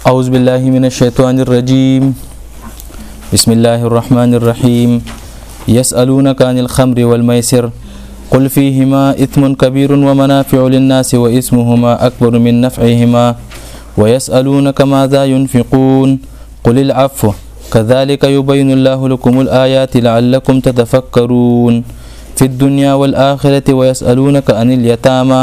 أعوذ بالله من الشيطان الرجيم بسم الله الرحمن الرحيم يسألونك عن الخمر والميسر قل فيهما إثم كبير ومنافع للناس وإثمهما أكبر من نفعهما ويسألونك ماذا ينفقون قل العفو كذلك يبين الله لكم الآيات لعلكم تتفكرون في الدنيا والآخرة ويسألونك عن اليتامى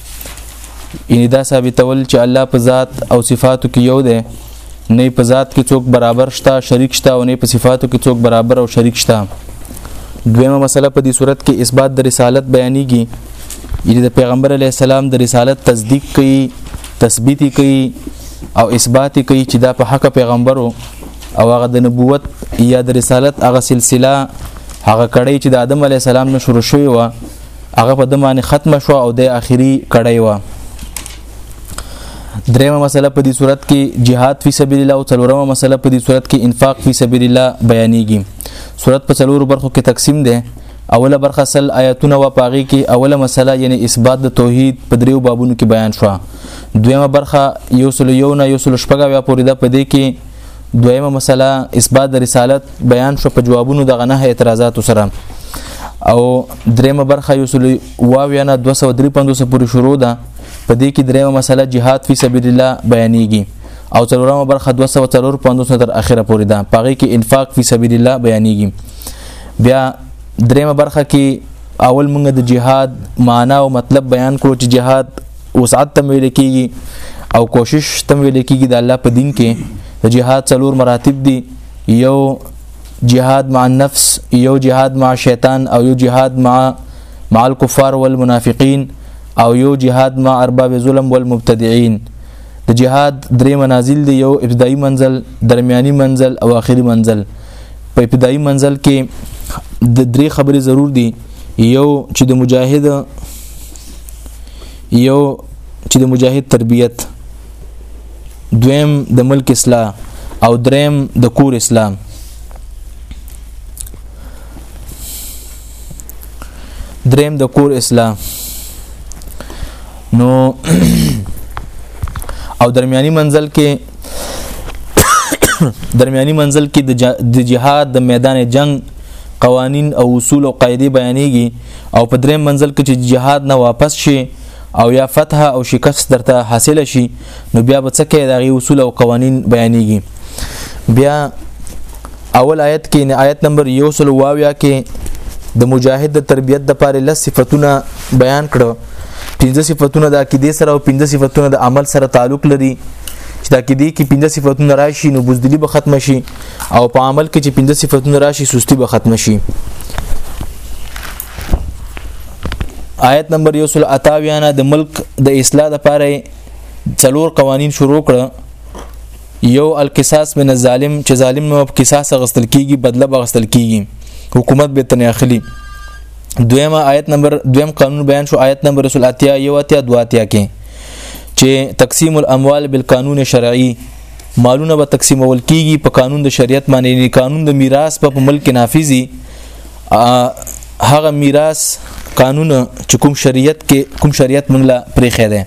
یعنی دا ثابتول چې الله په ذات او صفاتو کې یو دی نه په ذات کې څوک برابر شته شریک شته او نه په صفاتو کې څوک برابر او شریک شته دویمه مسله په دې صورت کې اثبات د رسالت بیانېږي یعنی د پیغمبر علی السلام د رسالت تصدیق کوي تثبیت کوي او اثبات کوي چې دا په حق پیغمبرو او هغه د نبوت یا د رسالت هغه سلسله هغه کړی چې د آدم علی السلام نه شروع شوی و هغه په دمانه ختم شو او د اخیری کړی و دریمه مسله په دې صورت کې جهاد فی سبیل الله او څلورمه مسله په دې صورت کې انفاق فی سبیل الله بیانېږي صورت په څلور برخو کې تقسیم ده اوله برخه سل آیاتونه و پاغي کې اوله مسله یعنی اثبات د توحید په دریو بابونو کې بیان شو دویمه برخه یو سل یو نه یو سل شپږه بیا پوری ده په دې کې دویمه مسله اثبات د رسالت بیان شو په جوابونو د غنه اعتراضات سره او دریمه برخه یو سل واو یا 253 پورې شروع ده په دې کې دریمه مسله جهاد فی سبیل الله بیانېږي او څلورمه برخه 245 تر اخره پورې ده پاره کې انفاق فی سبیل الله بیانېږي بیا دریمه برخه کې اول موږ د جهاد معنا او مطلب بیان کړو چې جهاد وسعت تم ویل کیږي او کوشش تم ویل کیږي د الله په دین کې د جهاد څلور مراتب دي یو جهاد مع النفس یو جهاد مع شیطان او یو جهاد مع مع الكفار والمنافقین او یو جهاد مع ارباب ظلم والمبتدعين د جهاد درې منازل دی یو ابتدایي منزل درمیاني منزل او آخري منزل په ابتدایي منزل کې د درې خبرې ضرور دي یو چې د مجاهد یو چې د مجاهد تربیت دویم د ملک اصلاح او دریم د کور اسلام دریم د کور اسلام نو او درمیاني منزل کې درمیاني منزل کې د جهاد د میدان جنگ قوانین او اصول او قاعده بیانېږي او په دریم منزل کې چې جهاد نه واپس شي او یا فتح او شکست درته حاصل شي نو بیا به څه کې دغه اصول او قوانین بیانېږي بیا اول آیت کې نه آیت نمبر 100 واویا کې د مجاهد د تربیت د پاره لس صفاتونه بیان کړو پنځه صفاتونه د عقیده سره او پنځه صفاتونه د عمل سره تعلق لري چې د عقیده کې پنځه صفاتونه راشي نو بوزدلی به ختم شي او په عمل کې چې پنځه صفاتونه راشي سستی به ختم شي آیت نمبر یو سل اتاویانه د ملک د اصلاح لپاره څلور قوانین شروع کړه یو القصاص من الظالم چې ظالم نو په قصاص غستل کیږي بدله بغستل کیږي حکومت به تنه اخلي دویمه آیت نمبر دویم قانون بیان شو آیت نمبر رسول اتیا یو اتیا دو اتیا کې چې تقسیم الاموال بالقانون شرعي مالونه به تقسیمول کیږي په قانون د شریعت باندې قانون د میراث په ملک نافذي هغه میراث قانون چې کوم شریعت کې کوم شریعت موږ لا پرې خېده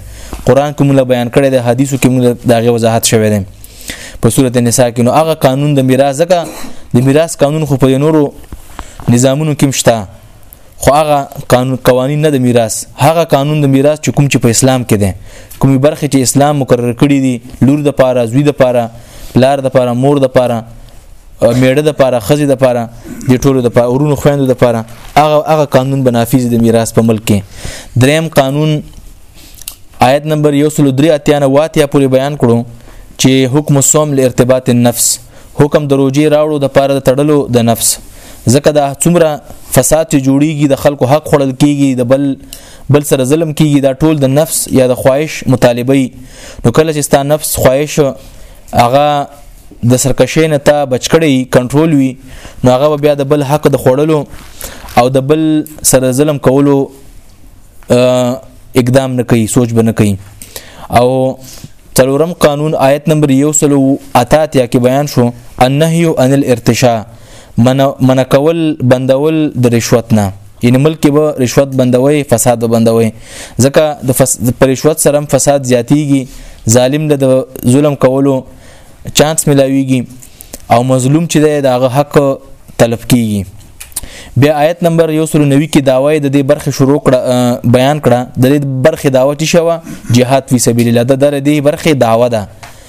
قران کې موږ بیان کړی دی حدیثو کې موږ داغه وضاحت شوی دی په سورته نساء کې نو هغه قانون د میراث ځکه د میراث قانون خو په نورو نظامونو کې مشته خو هغه قانون قوانین نه د میراث هغه قانون د میراث چې کوم چې په اسلام کې دی کومې برخې چې اسلام مقرر کړې دي لور د پاره زوی د پاره لار د پاره مور د پاره میړه د پاره خزي د پاره د ټولو د پاره ورونو خويندو د پاره هغه هغه قانون بنافذ د میراث په ملک کې دریم قانون آیت نمبر 103 اتیانه واتیا پورې بیان کړو چې حکم صوم لارتباط النفس حکم د روجي راوړو د پاره د تړلو د نفس ځکه دا څومره فساد چې جوړیږي د خلکو حق خړل کیږي د بل بل سره ظلم کیږي دا ټول د نفس یا د خواهش مطالبه نو کله چې ستا نفس خواهش هغه د سرکشې نه ته بچکړی کنټرول وي نو هغه بیا د بل حق د خوړلو او د بل سره ظلم کولو اقدام نه کوي سوچ به نه کوي او تلورم قانون آیت نمبر یو سلو اتاتیا کې بیان شو النهی عن الارتشاء منع کول بندول د رشوت نه یعنی ملک به رشوت بندوي فساد به بندوي ځکه د فس... رشوت سره فساد زیاتیږي ظالم له ظلم کولو چانس ملاويږي او مظلوم چې دی داغه حق تلف کیږي بیا آیت نمبر 190 کې داوی د دې برخه شروع کړه بیان کړه د دې برخه داوا چې شوه jihad فی سبیل الله د دې برخه داوا ده دا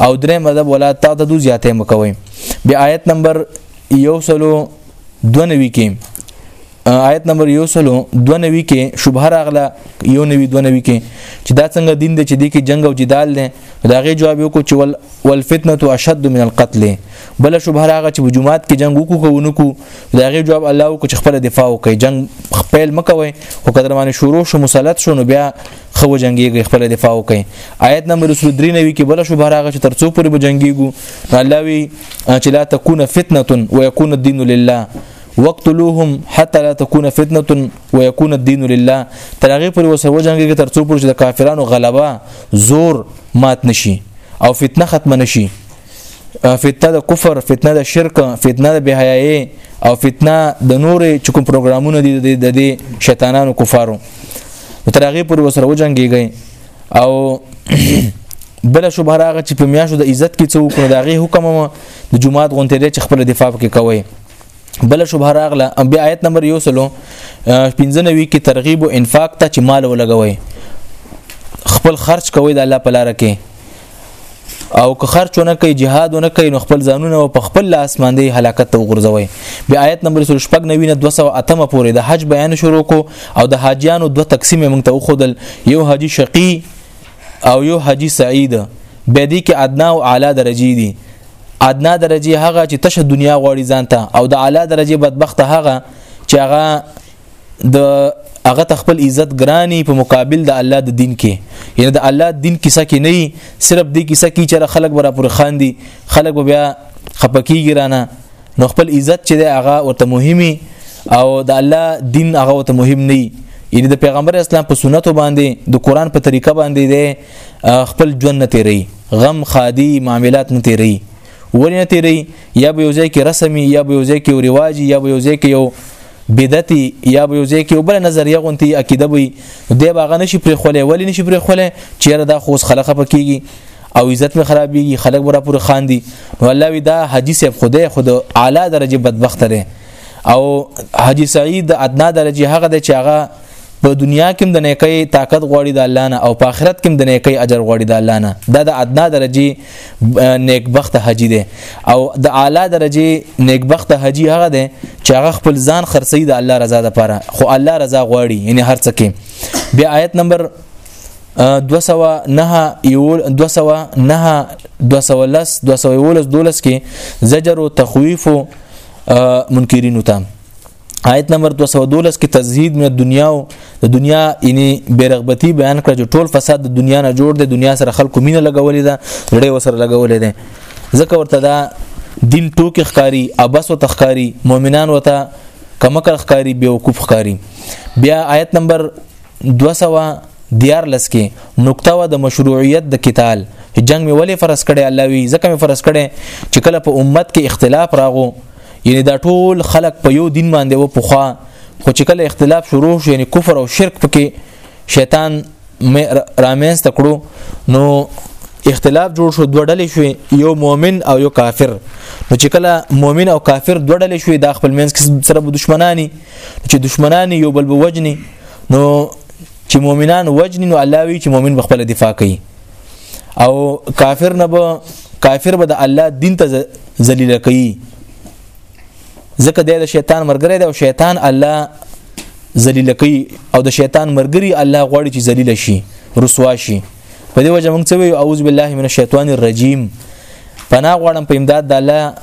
او درې مذهب ولا تعتدو زیاته مکوي بیا آیت نمبر یو سلو دو نوی کې آیت نمبر یو سلو دو نوی کې شبهه راغله یو نوی دو نوی کې چې دا څنګه دین دی چې دی کې جنگ او جدال دی دا غي جواب یو کو چې ول والفتنه اشد من القتل بل شبهه راغله چې جمعات کې جنگ وکړو کو نکو دا غي جواب الله کو چې خپل دفاع وکړي جنگ خپل مکوي او قدر باندې شروع شو مسلط شو نو بیا خو جنگيږي خپل دفاع وکړي آیت نمبر 93 کې بل شو بهراغه چې ترڅو پورې به جنگيګو الله وی چې لا تكون فتنه ويكون الدين لله وقتلوهم حتى لا تكون فتنه ويكون الدين لله ترغه پر وسه وجنګي تر څو پر د کافرانو غلبه زور مات نشي او فتنه ختم نشي فتنه د کفر فتنه د شرک فتنه د بهایي او فتنه د نور چې کوم پروګرامونه دي د دې شیطانانو کفارو ترغه پر وسره وجنګيږي او بل شوبه راغه چې په میاشو د عزت کې څوک نه داغي حکم د جمعات غونټلې چې خپل دفاع کې کوي بل شوبه راغله بیا آیت نمبر یو سلو 15 نوي کې ترغیب او انفاق ته چې مال ولګوي خپل خرج کوي د الله په لار کې او که خرچ نه کوي jihad نه کوي نو خپل ځانونه او په خپل لاس باندې هلاکت ته وګرځوي بیا آیت نمبر 16 نوی نه 208 پورې د حج بیان شروع کو او د حاجیانو دوه تقسیم موږ ته وخدل یو حاجی شقی او یو حاجی سعید به دې کې ادنا او اعلی درجه دي ادنا درجه هغه چې تشه دنیا غواړي ځانته او د اعلی درجه بدبخت هغه چې هغه د هغه تخپل عزت ګرانی په مقابل د الله د دین کې یعنی د الله دین کیسه کې نه صرف د کیسه کې چې خلک برا پر خان دي خلک بیا خپکیږي رانه نو خپل عزت چې د هغه ورته مهمي او د الله دین هغه ورته مهم نه یعنی د پیغمبر اسلام په سنتو باندې د قران په طریقه باندې د خپل ژوند نه تیری غم خادي معاملات نه تیری ولې نه تیری یا به یو ځای کې رسمي یا به یو ځای کې رواجی یا به یو ځای کې یو بدعتي یا به یو ځای کې بل نظریه غونتی عقیده وي دی باغ نشي پرې خولې ولې نشي پرې خولې چیرې دا خوس خلق پکېږي او عزت می خرابېږي خلک برا پورې خاندي نو الله وی دا حاجی صاحب خدای خود اعلی درجه بدبخت لري او حاجی سعید د ادنا درجه هغه د چاغه په دنیا کې د نیکۍ طاقت غوړي د الله نه او په آخرت کې د نیکۍ اجر غوړي د الله نه دا د ادنا درجه نیکبخت حاجی دی او د اعلی درجه نیکبخت حاجی هغه دی چې هغه خپل ځان خرڅي د الله رضا لپاره خو الله رضا غواړي یعنی هر څه کې بیا آیت نمبر 209 209 210 211 212 کې زجر او تخويف منکرینو ته آیت نمبر 212 کې تزهید من دنیا او د دنیا یعنی بیرغبتی بیان کړ چې ټول فساد د دنیا نه جوړ دی دنیا سره خلکو مینه لګولې ده لړې وسره لګولې ده ځکه ورته دا دین ټوکې ښکاری ابس او تخکاری مؤمنان وته کمکر ښکاری بیوقوف ښکاری بیا آیت نمبر 200 دیار لسکی نقطه و د مشروعیت د قتال جنگ می ولې فرض کړي الله وی ځکه می فرض کړي چې کله په امت کې اختلاف راغو یعنی دا ټول خلق په یو دین باندې و پوخا خو چې کله اختلاف شروع شو یعنی کفر او شرک پکې شیطان رامنځ تکړو نو اختلاف جوړ شو دوه ډلې شوې یو مؤمن او یو کافر نو چې کله مؤمن او کافر دوه ډلې شوې دا خپل منځ کې سره دښمنانی چې دښمنانی یو بل بوجني نو چې مؤمنان وجني نو الله وی چې مؤمن بخپل دفاع کوي او کافر نه به کافر به د الله دین ته ذلیل کوي ځکه د شیطان مرګره دی او شیطان الله ذلیل کوي او د شیطان مرګري الله غواړي چې ذلیل شي رسوا شي په دې وجه موږ څه وی اعوذ بالله من الشیطان الرجیم پناه غواړم په امداد د الله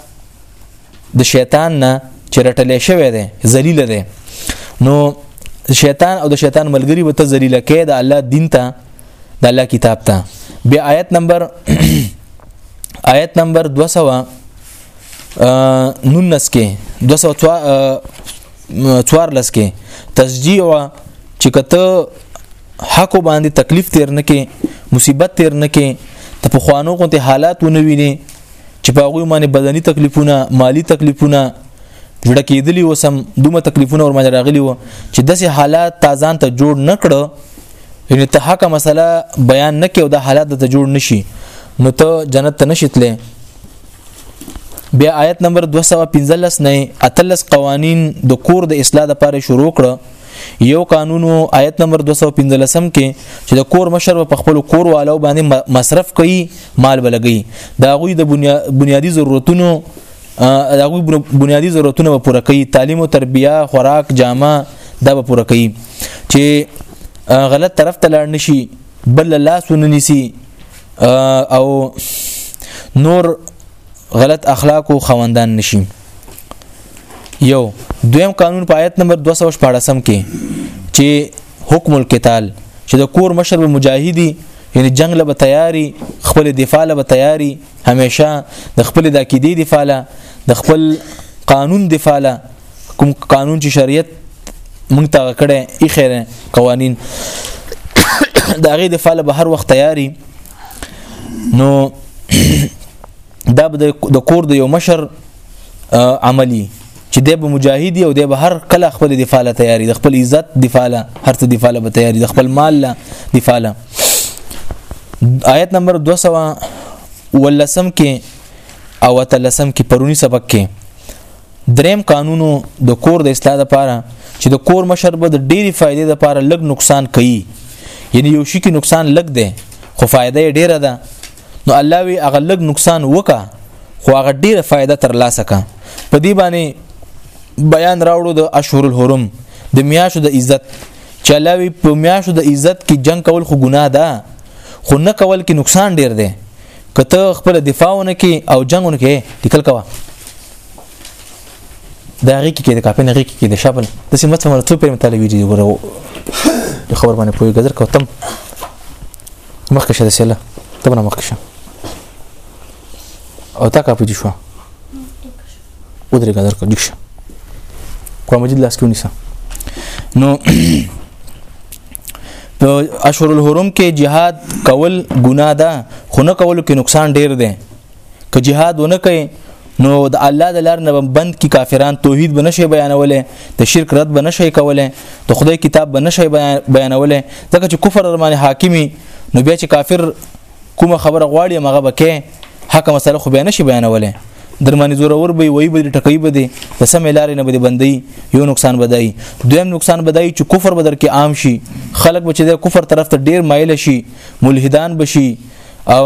د شیطان نه چې رټلې شوی دی ذلیل دی نو شیطان او د شیطان ملګری به ته ذلیل کې د الله دین ته د الله کتاب ته بیا آیت نمبر آیت نمبر 200 نونس کې 214 کې تشجیع چې کته حق باندې تکلیف تیر نه کې مصیبت تیر نه کې ته په خوانو غونته حالات ونه ویني چې په هغه باندې بدني تکلیفونه مالی تکلیفونه جوړ کېدلی وسم دومره تکلیفونه ور باندې راغلي و چې داسې حالات تازان ته جوړ نکړو یعنی ته حق مسله بیان نکې او د حالات ته جوړ نشي نو ته جنت ته نشیتلې بیا آیت نمبر 215 نه اتلس قوانین د کور د اصلاح لپاره شروع کړه یو قانون او آیت نمبر 215 کې چې د کور مشر په خپل کور والو باندې مصرف کوي مال بلګي دا غوي د بنیادی ضرورتونو دا غوي بنیادی ضرورتونه به پوره کوي تعلیم او تربیه خوراک جامه دا به پوره کوي چې غلط طرف ته لاړ نشي بل لاس وننسي او نور غلط اخلاق او خوندان نشي یو دویم قانون په آیت نمبر 214 کې چې حکم القتال چې د کور مشر به مجاهدی یعنی جنگ له تیاری خپل دفاع له تیاری همیشه د خپل د عقیدې دفاع له د خپل قانون دفاع له کوم قانون چې شریعت مونږ ته کړه ای خیره قوانین د هغه دفاع له هر وخت تیاری نو دا د کور د یو مشر عملی چې د به مجاهد او د به هر کله خپل دفاع له تیاری د خپل عزت دفاع له هر څه دفاع له به تیاری د خپل مال له دفاع له آیت نمبر 200 ولسم کې او تلسم کې پرونی سبق کې دریم قانونو د کور د اصلاح لپاره چې د کور مشر به د ډېری فائدې لپاره لږ نقصان کوي یعنی یو شي کې نقصان لږ دی خو فائدې ډېره ده نو الله وی هغه لګ نقصان وکا خو هغه ډیره فائدہ تر لاسه کا په دې باندې بیان راوړو د اشهر الحرم د میاشو د عزت چې الله وی په میاشو د عزت کې جنگ کول خو ګناه ده خو نه کول کې نقصان ډیر دی کته خپل دفاعونه کې او جنگونه کې لیکل کوا دا غی کې د کاپن غی کې د شابل د سیمه څخه مرتو په متعلق ویډیو غره خبر باندې پوي غزر کوتم مخکې شه د سیله ته به نه مخکې شه او تا کاپي دي شو ودرېږه درکه ډیک شه قرآن مجید لاس کې ونیسه نو په اشهر الحرم کې جهاد کول ګناه ده خو نه کولو کې نقصان ډیر دی که جهاد ونه کوي نو د الله د لار نه بند کی کافران توحید به نشي بیانولې د شرک رد به نشي کولې د خدای کتاب به نشي بیانولې ځکه چې کفر ورمانه حاکمی نو بیا چې کافر کومه خبره غواړي مغه بکې حق مسله خو به نشي بیانولې درمانی زور ور به وی به ټکې به دي د سم لارې نه به بندي یو نقصان بدای دویم نقصان بدای چې کفر بدر کې عام شي خلک به چې د کفر طرف ته ډیر مایل شي ملحدان بشي او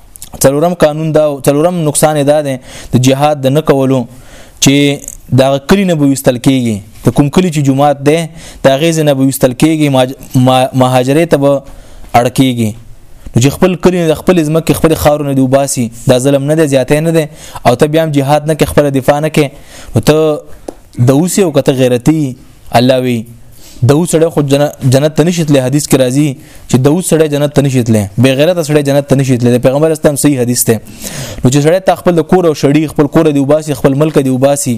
څلورم قانون دا څلورم نقصان دا دی د جهاد د نه کولو چې دا کلی نه بوستل کیږي د کوم کلی چې جمعات ده دا غیز نه بوستل کیږي مهاجرې ته به اړ کیږي چې خپل کلی د خپل ځمکه خپل خارونه دی وباسي دا ظلم نه دی زیاتې نه دی او ته بیا هم jihad نه کې خپل دفاع نه کې ته د اوسې او کته غیرتی الله وی دو سړی خو جنت ته نشیتله حدیث کې راځي چې دو سړی جنت ته نشیتله به غیرت سړی جنت ته نشیتله پیغمبر اسلام صحیح حدیث ته نو چې سړی تا خپل کور او شړی خپل کور دی وباسي خپل ملک دی وباسي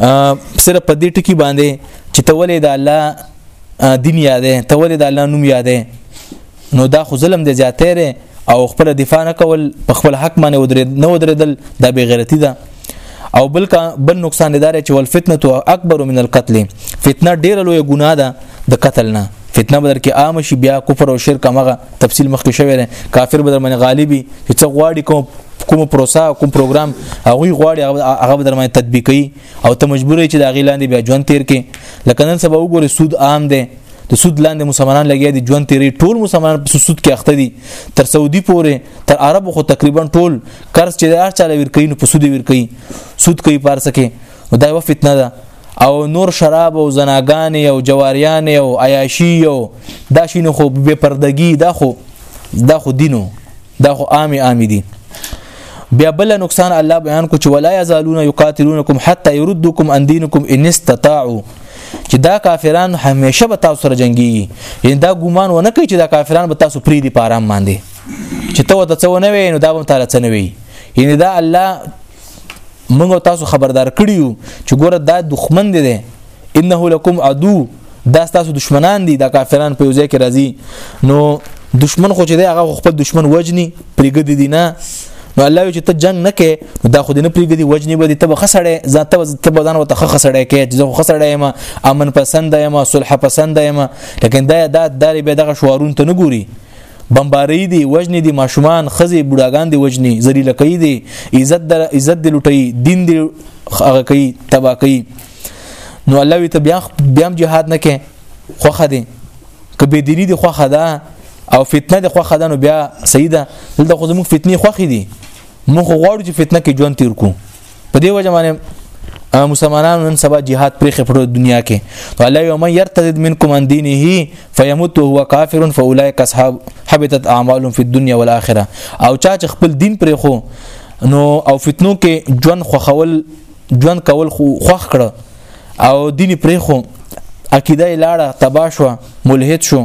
صرف په دې ټکی باندې چې تولې د الله دین یادې تولې د الله نوم یادې نو دا خو ظلم دی زیاته ری او خپل دفاع نه کول په خپل حق باندې ودرید نه ودریدل دا به غیرتی ده او بل کا بل نقصان دار چې ول فتنه تو اکبر من القتل فتنه ډیره لوی ګناه ده د قتل نه فتنه بدر کې عام شي بیا کفر او شرک هغه تفصیل مخکې شوی دی کافر بدر باندې غالبي چې څه غواړي کوم کوم پروسه کوم پروګرام هغه غواړي هغه بدر باندې تطبیقي او ته مجبور چې د غیلاندې بیا ژوند تیر کې لکه نن سبا وګوره سود عام دی د سود لاندې مسلمانان لګیا دي ژوند تیری ټول مسلمانان په سود کې اخته دي تر سعودي پورې تر عرب خو تقریبا ټول قرض چې هر چاله ور کوي نو په سود ور کوي سود کوي پارس کې دا یو فتنه ده او نور شراب او زناګان او جواریان او عیاشی او دا شینو خو بے پردګي دا خو دا خو دینو دا خو عامي عامي دي بیا بل نقصان الله بیان کو چې ولا یزالون یقاتلونکم حتا يردوکم عن دینکم ان استطاعوا چې دا کافران همیشه به تاسو سره جنگي یعنی دا ګومان ونه کوي چې دا کافران به تاسو پری دي پارام باندې چې ته وته څه ونه وي نو دا به تعالی څه نه وي یعنی دا الله موږ تاسو خبردار کړیو چې ګوره دا دښمن دی انه لکم عدو دا ستاسو دشمنان دي دا کافران په یوځای کې راځي نو دشمن خو چې دی هغه خپل دشمن وجني پرېګدي دي نه نو الله چې ته جنگ نه کې دا خو دې نه پرېګدي وجني به دې ته خسړې ذات ته به ځان وته خسړې کې چې زه خسړې ما امن پسند یم صلح پسند یم لیکن دا دا داري به دغه شوارون ته نه ګوري بمباری دی وجنی دی ماشومان خزی بډاګان دی وجنی ذلیل کوي دی عزت در عزت دی لټي دین دی هغه کوي تبا کوي نو الله وی ته بیا بیا جهاد نه کې خوخه دي کبه دینی دي خوخه ده او فتنه دي خوخه ده نو بیا سیدا دلته خو زموږ فتنه خوخه دي موږ غواړو چې فتنه کې ژوند تیر کو په دې وجه باندې مسلمانانو نن سبا jihad پرې خپړو دنیا کې نو الله یو من يرتد منکم عن دینه فيموت وهو کافر فاولئک اصحاب حبطت اعمالهم في الدنيا والاخره او چا چې خپل دین پرې خو نو او فتنو کې ژوند خوخول ژوند کول خو خوخ کړه او دین پرې خو عقیده لاړه تبا شو ملحد شو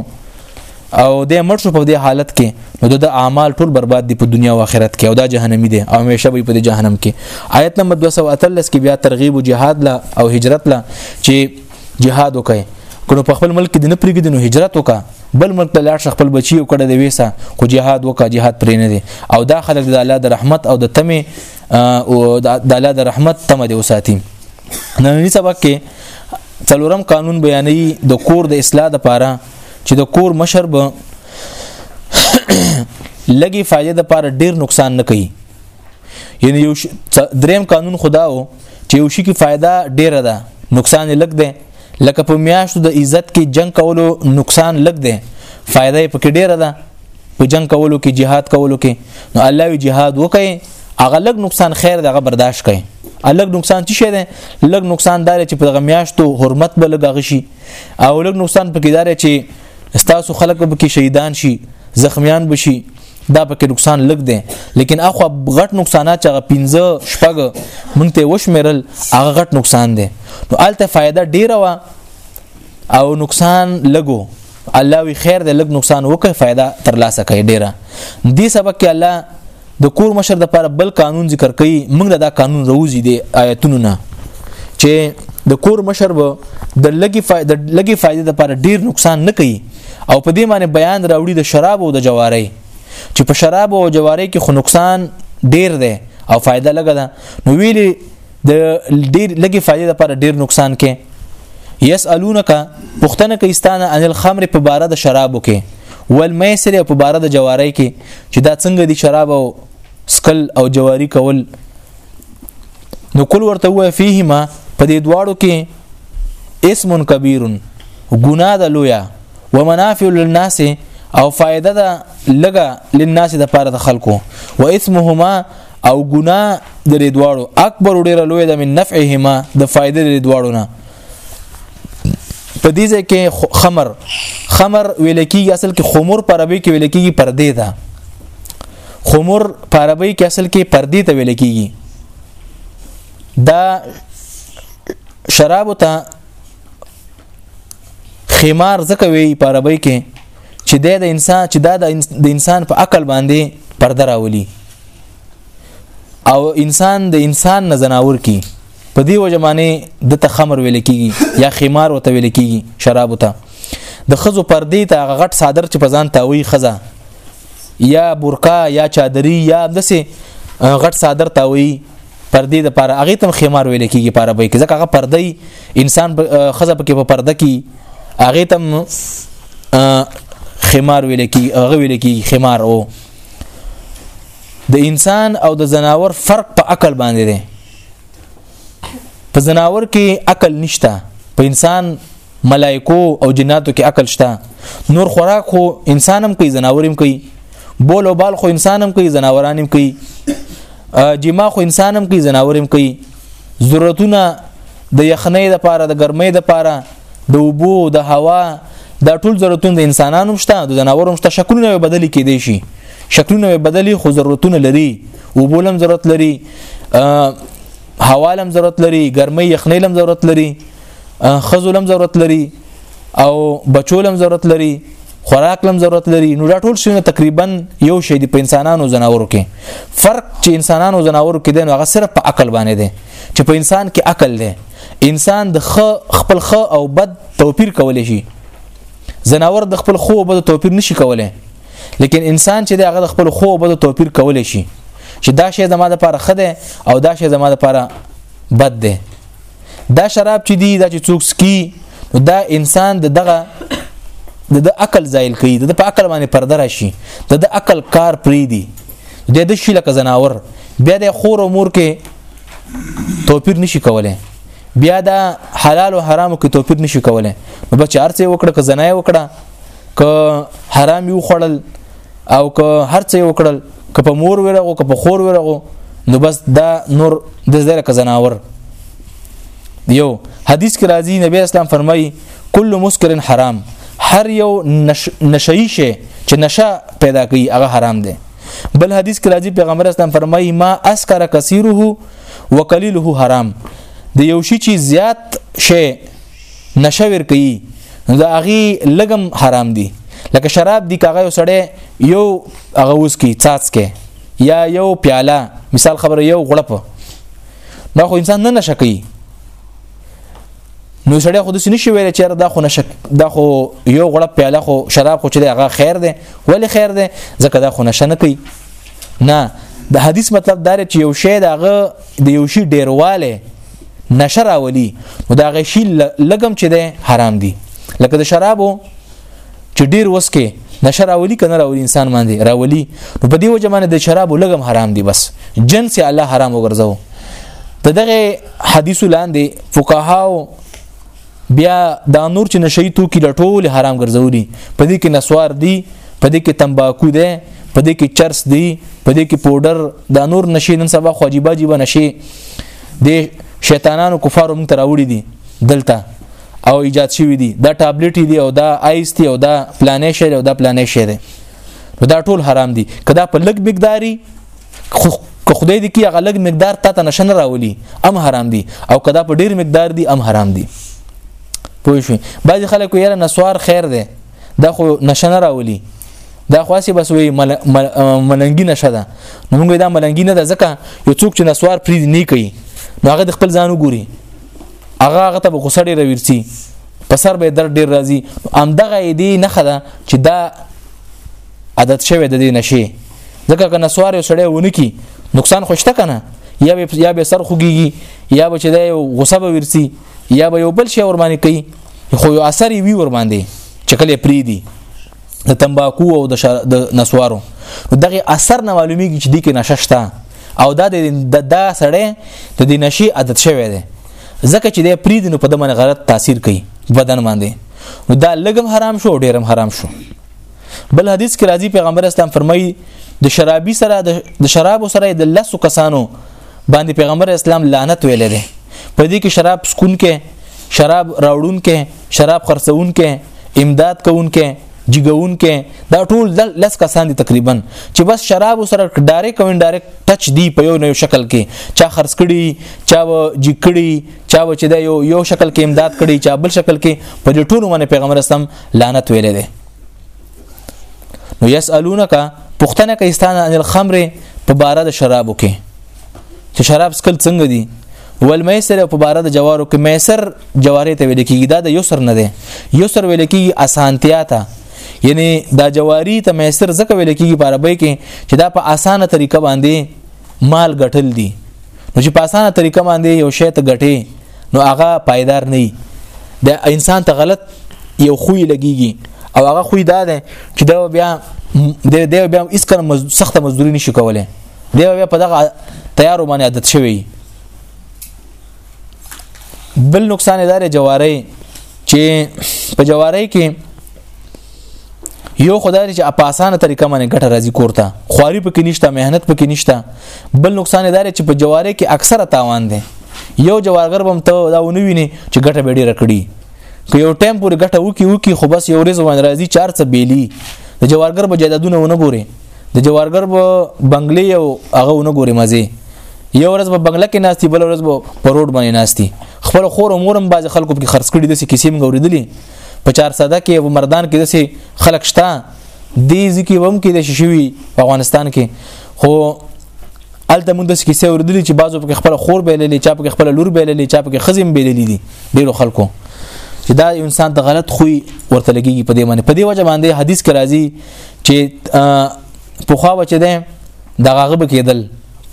او د مړ شو په دې حالت کې نو د اعمال ټول برباد دي په دنیا او آخرت کې او دا جهنمی دي او همیشه به په جهنم کې آیت نمبر 213 کې بیا ترغیب جهاد لا او هجرت لا چې جهاد وکړي کله په خپل ملک کې نه پریږدي نو هجرت وکړه بل ملک ته لاړ خپل بچي او کړه د ویسا خو جهاد وکړه جهاد پرې نه دي او دا خلک د الله د رحمت او د تمه او د الله د رحمت تم دی وساتي نننی سبق کې څلورم قانون بیانې د کور د اصلاح لپاره چې د کور مشر به لګي فائدې لپاره ډیر نقصان نه کوي یعنی یو دریم قانون خداو چې یو شي کې فائدہ ډیره ده نقصان یې لګ دی لکه په میاشتو د عزت کې جنگ کولو نقصان لګ دی فائدہ یې پکې ډیره ده په جنگ کولو کې jihad کولو کې نو الله وی jihad وکي هغه لګ نقصان خیر دغه برداشت کړي الګ نقصان څه شه ده لګ نقصان دار چې په دغه میاشتو حرمت به لګ غشي او لګ نقصان په کې دار چې ستاسو خلک به کې شهیدان شي زخمیان بشي دا پکې نقصان لګ دی لیکن اخو غټ نقصانات چې 15 شپږ مونږ ته وشمیرل هغه غټ نقصان دی نو الته فائدہ ډیره وا او نقصان لګو الله وی خیر د لګ نقصان وکي फायदा تر لاسه کوي ډیره دې سبق کې الله د کور مشر د لپاره بل قانون ذکر کوي موږ دا قانون روزي دي آیتونو نه چې د کور مشر به د لګي فائدې د لګي فائدې د لپاره ډیر نقصان نه کوي او په دې معنی بیان راوړي د شراب او د جواري چې په شراب او جواري کې خو نقصان ډیر دی او فائدہ لګا ده نو ویلي د ډیر لګي فائدې لپاره ډیر نقصان کې یسالونک پښتنه کیستانه ان الخمر په بار د شرابو کې والمیسر په بار د جواری کې چې دا څنګه دي شراب او سکل او جواری کول نو کول ورته وای فیهما په دې دواړو کې اسم کبیر ګنا د لویا ومنافع للناس او فائدہ ده لګه للناس د پاره د خلکو و اسمهما او ګنا د ردواړو اکبر ډیر لوی د من نفعهما د فائدې د ردواړو نه په دې ځای کې خمر خمر ویل کېږي اصل کې خمر پر عربي کې ویل کېږي پردې ده خمر پر عربي کې اصل کې پردې ته ویل کېږي دا شراب ته خمار زکه وی پر عربي کې چې د انسان چې دا د انسان په عقل باندې پرده راولي او انسان د انسان نه زناور کی په دی وجه باندې د تخمر ویل کیږي یا خمار وته ویل کیږي شراب وته د خزو پردې ته غټ صادر چې پزان تاوي خزا یا برقا یا چادری یا دسه غټ صادر تاوي پردې د پاره هغه تم خمار ویل کیږي پاره به کې ځکه هغه پردې انسان خزه پکې په پرده کې هغه تم خمار ویل کی هغه ویل کی خمار او د انسان او د زناور فرق په عقل باندې دی په زناور کې عقل نشته په انسان ملائکو او جناتو کې عقل شته نور خوراک خو انسانم کوي زناورم کوي بول او بال خو انسانم کوي زناورانم کوي جما خو انسانم کوي زناورم کوي ضرورتونه د یخنۍ د پاره د ګرمۍ د پاره د اوبو د هوا دا ټول ضرورتونه د انسانانو مشته د جناورو مشته شکلونه به بدلی کېدې شي شکلونه به بدلی خو ضرورتونه لري او بولم ضرورت لري هوالم ضرورت لري ګرمۍ یخنۍ لم ضرورت لري خزولم ضرورت لري او بچولم ضرورت لري خوراک لم ضرورت لري نو دا ټول شونه تقریبا یو شی دی په انسانانو زناورو کې فرق چې انسانانو زناورو کې دی نو هغه صرف په عقل باندې دی چې په انسان کې عقل دی انسان د خ خپل خ او بد توپیر کولی شي زناور د خپل خو او بد توپیر نشي کولی لیکن انسان چې دی هغه د خپل خو او بد توپیر کولی شي چې دا شی زما د لپاره خده او دا شی زما د لپاره بد دی دا شراب چې دی دا چې څوک سکي دا انسان د دغه د د عقل زایل کوي د په عقل باندې پرده راشي د د عقل کار پری دی د د شي لکه زناور بیا د خور او مور کې توپیر نشي کولای بیا دا حلال او حرام کې توپیر نشي کولای نو بچ ارڅه وکړه که زنای وکړه که حرام یو خړل او که هر څه وکړل که په مور ورغو که په خور ورغو نو بس دا نور د زړه ک زناور یو حدیث کې راځي نبی اسلام فرمایي کل مسکر حرام هر یو نش... نشئی شي چې نشه پیدا کوي هغه حرام دی بل حدیث کې راځي پیغمبر اسلام فرمایي ما اسکر کثیره وقلیله حرام د یو شي چې زیات شي نشه ور کوي نو دا هغه لګم حرام دي لکه شراب دي کاغه یو سړی یو هغه اوس کی څاڅ کې یا یو پیاله مثال خبره یو غړپ دا خو انسان نه نشه کوي نو سړی خو د سینې شي ویل چې دا خو نشک دا خو یو غړپ پیاله خو شراب خو چې هغه خیر دی ولی خیر دی ځکه دا خو نشه نه کوي نه د حدیث مطلب دا چې یو شی دغه د یو شی ډیرواله نشه راولي نو دا غشي لګم چې ده حرام دي لکه د شرابو چې ډیر وسکه نشه راولي کنه راولي انسان باندې راولي نو په دې وجه باندې د شرابو لګم حرام دي بس جنس الله حرام وګرځاو د دغه حدیث لاندې فقهاو بیا دا نور چې نشئی توکي لټول حرام ګرځولي په دې کې نسوار دي په دې کې تمباکو ده په دې کې چرس دي په دې کې پودر دا نور نشي نن سبا خواجيبه جيبه نشي د شیطانانو کفارو موږ تراوړي دي دلته او ایجاد شوی دي دا ټابلیټ دي او دا آیس دي او دا پلانې شری او دا پلانې شری دا ټول حرام دي کدا په لګ بګداري خو که خدای دې کې هغه لږ مقدار تا ته نشن راولي ام حرام دي او کدا په ډیر مقدار دي ام حرام دي پوه شئ بعض خلک یې نسوار خیر ده دا خو نشن راولي دا خاصه بس وی مل... مل... ملنګي نشه ده نو موږ دا ملنګي نه ده ځکه یو څوک چې نسوار پری نه کوي نو هغه د خپل ځان وګوري هغه هغه ته غوسه ډیره ورسي په سر به درد ډیر راځي ام دغه دې نه خده چې دا عادت شوی د دې نشي ځکه که نسوار یو سړی ونه کی نقصان خوشته کنه یا به یا به سر خوږیږي یا به چې د غصه به ورسی یا به یو بل شی ور باندې کوي خو یو اثر وی ور باندې چې کله پری دی د تمباکو او د شر... د نسوارو دغه اثر نه معلومیږي چې دی کې نشه شته او دا د دا سړی د دې نشي عادت شوی دی ځکه چې د پرید نو په دمن غلط تاثیر کوي بدن باندې نو دا لګم حرام شو ډیرم حرام شو بل حدیث کې راځي پیغمبر اسلام فرمایي د شرابي سره د شراب سره د لسو کسانو باندې پیغمبر اسلام لعنت ویل دي په دې کې شراب سکون کې شراب راوړون کې شراب خرڅون کې امداد کوون کې جګون کې دا ټول لس کسان دي تقریبا چې بس شراب سره ډایرک او انډایرک ټچ دی په یو نه شکل کې چا خرڅ کړي چا جکړي چا چې دا یو یو شکل کې امداد کړي چا بل شکل کې په ټولو باندې پیغمبر اسلام لعنت ویلې ده نو یسالونک پښتنه کې استانه ان الخمر په بار د شرابو کې چې شراب سکل څنګه دي والمیسر په بار د جوارو کې میسر جوارې ته ویل کېږي دا د یسر نه دی یسر ویل کېږي اسانتیا ته یعنی دا جواری ته میسر زکه ویل کېږي په عربی کې چې دا په اسانه طریقه باندې مال ګټل دي نو چې په اسانه طریقه باندې یو شی ته ګټې نو هغه پایدار نه وي د انسان ته غلط یو خوې لګيږي او هغه خوې دا ده چې دا بیا د دې بیا هیڅ کله سخت مزدوري نشي کولای دی بیا په دغه تیارو باندې عادت شوی بل نقصان دار جواری چې په جواری کې یو خدای چې په اسانه طریقه باندې ګټه راځي کوړه خواري پکې نشته مهنت پکې نشته بل نقصان دار چې په جواره کې اکثره تاوان دي یو جوارګر بم ته دا ونویني چې ګټه به ډیره کړي که یو ټیم پورې ګټه وکي وکي خو بس یو ورځ باندې راځي چار څه بیلی د جوارګر به جدادونه ونه ګوري د جوارګر به بنگلې او هغه ونه ګوري مزه یو ورځ به بنگله کې ناشتي بل ورځ به په روډ باندې ناشتي خپل خور او مورم باز خلکو کې خرڅ کړي د سې کیسې مګوریدلې په چار صدا کې او مردان کې دسي خلک شته دې ځکه ووم کې د شوی په افغانستان کې خو الته مونږ د کیسه اوردلې چې بعضو په خپل خور بیللې چا په خپل لور بیللې چا په خزم بیللې دي ډیرو خلکو چې دا انسان ته غلط خوې ورته لګيږي په دې باندې په دې وجه باندې حدیث کې راځي چې په خوا بچ ده دغه غب کېدل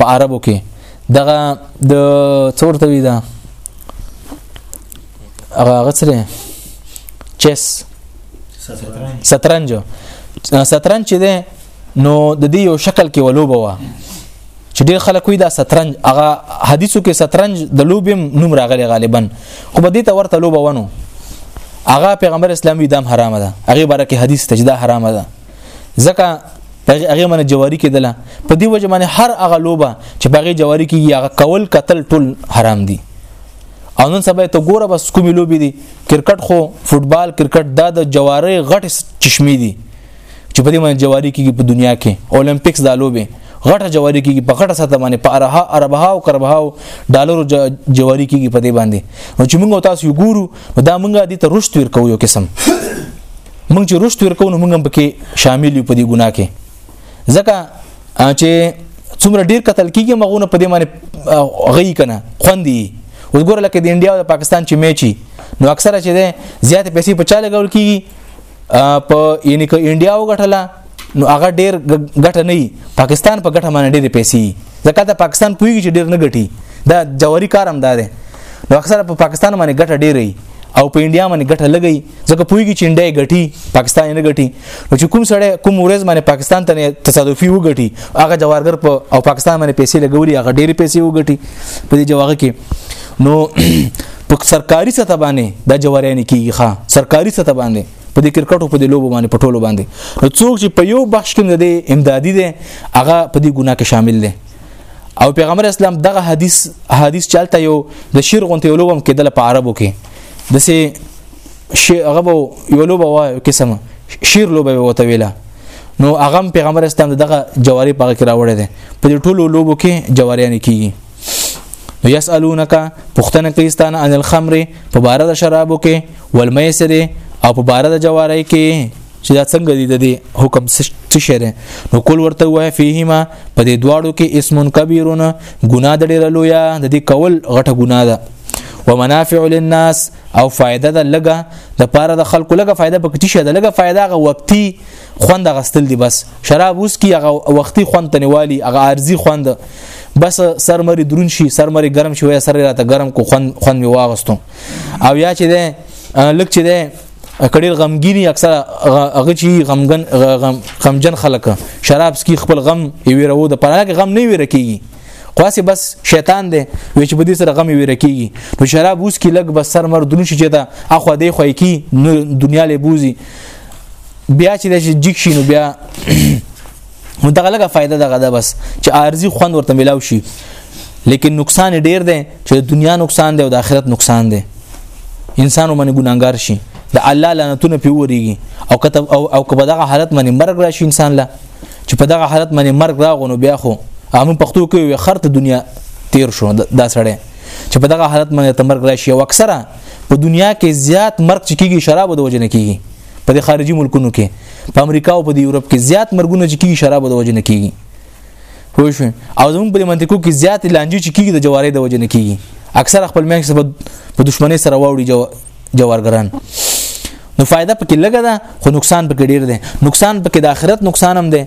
په عربو کې دغه د څورته وی ده هغه هغه څه چس شطرنج شطرنج چې ده نو د دې یو شکل کې ولوبه و چې ډېر خلک وي دا شطرنج هغه حدیثو کې شطرنج د لوبې نوم راغلی غالبا خو به دې ته ورته لوبه ونه هغه پیغمبر اسلام وی دام حرام ده هغه باره کې حدیث ته چې دا حرام ده ځکه هغه منه جواری کېدله په دې وجه باندې هر هغه لوبه چې باغې جواری کېږي هغه کول قتل ټول حرام دي او نن سبا ته ګوره بس کومې لوبې دي کرکټ خو فوټبال کرکټ دا د جواري غټ چشمې دي چې په دې باندې جواري کېږي په دنیا کې اولمپیکس دا لوبې غټه جواري کېږي په غټه سطح باندې په ارها اربها او کربها او ډالرو جواري کېږي په دې باندې نو چې موږ تاسو یو ګورو دا موږ دې ته رښت ور کوو یو قسم موږ چې رښت ور کوو نو موږ هم پکې شامل یو په دې ګناه کې ځکه چې څومره ډیر قتل کیږي مغونه په دې باندې غي کنه خوندي اوس ګوره لکه د انډیا او پاکستان چې میچي نو اکثره چې ده زیات پیسې په چا لګول کیږي په یعنی که انډیا وګټله نو هغه ډیر ګټه نه پاکستان په ګټه باندې ډیر پیسې ځکه دا پاکستان پویږي چې ډیر نه ګټي دا جواري کار هم ده نو اکثره په پاکستان باندې ګټه ډیره او په انډیا باندې ګټه لګي ځکه پویږي چې انډیا غټي پاکستان نه غټي نو چې کوم سړی کوم ورځ باندې پاکستان ته تصادفي وګټي هغه جوارګر په او پاکستان باندې پیسې لګولي هغه ډېری پیسې وګټي په دې جوغه کې نو په سرکاري سطح باندې دا جواري نه کیږي ښا سرکاري سطح باندې په دې کرکټو په دې لوبو باندې په ټولو باندې نو څوک چې په یو بخش کې نه دی امدادي دی هغه په دې ګناه کې شامل دی او پیغمبر اسلام دغه حدیث حدیث چلته یو د شیر غونته علوم کې د عربو کې د سي شي هغه به یو لوبه وایو قسمه شیر لوبه وته ویله نو هغه پیغمبر اسلام دغه جواری پاګه کې راوړی دی په دې ټولو لوبو کې جواریان کیږي نو یسالونک پختنه کیستانه ان الخمر په بار د شرابو کې والمیسر او په بار د جواری کې چې دا څنګه دي د دې حکم څه شری نو کول ورته وای فیهما په دې دواړو کې اسمن کبیرون ګناه د ډیره لویا د دې کول غټه ګناه ده ومنافع للناس او فائدہ د لګه د پاره د خلکو لګه فائدہ پکې شه د لګه فائدہ غ وقتی خوند غستل دی بس شراب اوس کی هغه وقتی خوند تنوالی هغه ارزی خوند بس سر مری درون شي سر مری ګرم شي وای سر راته ګرم کو خوند خوند می واغستم او یا چې ده لک چې ده کډیر غمګینی اکثر هغه چی غمګن غمجن خلک شراب سکی خپل غم یې ویرو د پرهګ غم نه ویره کیږي خاصه بس شیطان دی وی چې په دې سره غمی ویره کیږي نو شراب اوس کې لګ بس سر مر دونی چې دا اخو دې خوې کی نو دنیا له بوزي بیا چې د جګ شینو بیا نو دغه لګه فائدہ دغه ده بس چې ارزي خوند ورته ملاو شي لیکن نقصان ډیر دی چې د دنیا نقصان دی او د آخرت نقصان دی انسان ومنه ګناګار شي د الله لعنتونه پیوريږي او کتب او او کبه دغه حالت باندې مرګ راشي انسان له چې په دغه حالت باندې مرګ راغو نو بیا خو هم پښتو کې وي خرته دنیا تیر شو دا سړی چې په دغه حالت باندې تمرګ راشي او اکثره په دنیا کې زیات مرګ چې کیږي شراب د وجه نه کیږي په د خارجي ملکونو کې په امریکا او په د یورپ کې زیات مرګونه چې کیږي شراب د وجه نه کیږي خو شو او زموږ په منطقو کې زیات لانجې چې کیږي د جواري د وجه نه کیږي اکثره خپل مېخ په دښمنۍ سره واوړي جوارګران نو فائدہ پکې لګه ده خو نقصان پکې ډیر دی نقصان پکې د آخرت نقصان هم دی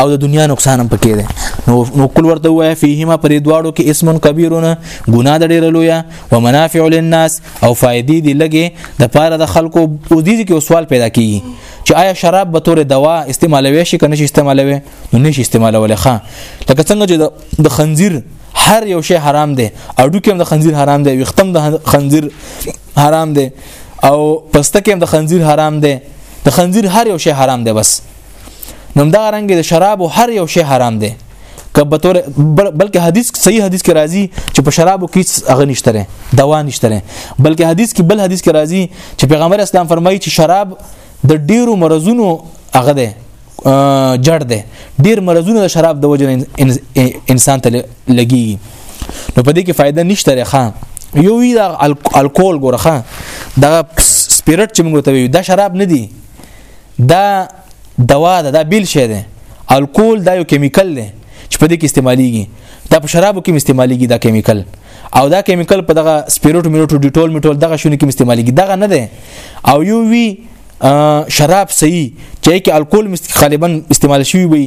او د دنیا نقصان هم پکې دی نو نو کول ورته وای فیهما پر دواړو کې اسم کبیرونه ګناه د ډیر لوی او منافع للناس او فائدې دی لګي د پاره د خلکو او دې کې سوال پیدا کیږي چې آیا شراب به تور دوا استعمالوي شي کنه شي استعمالوي نو نشي استعمالوي ښه لکه څنګه چې د خنزیر هر یو شی حرام دی او ډوکی هم د خنزیر حرام دی وختم د خنزیر حرام دی او پستکه هم د خنزیر حرام دی د خنزیر هر یو شی حرام دی بس نو دا رنګ د شراب هر یو شی حرام دی کبه تور بلکې حدیث صحیح حدیث کې راځي چې په شرابو کې هغه نشته دوا نشته بلکې حدیث کې بل حدیث کې راځي چې پیغمبر اسلام فرمایي چې شراب د ډیرو مرزونو هغه ده جړ دی ډیر مرزونه د شراب د وجه انسان ته لګي نو په دې کې فائدہ نشته رخه یو وی د الکول ګورخه د سپیرټ چې موږ ته وی دا شراب نه دی دا دوا ده دا بیل شی دی الکول دا یو کیمیکل دی چې په دې کې استعمالیږي دا په شرابو کې استعمالیږي دا کیمیکل او دا کیمیکل په دغه سپیرټ میروټو ډیټول میټول دغه شونه کې استعمالیږي دغه نه دی او یو وی شراب صحیح چې کې الکول غالبا استعمال شوی وي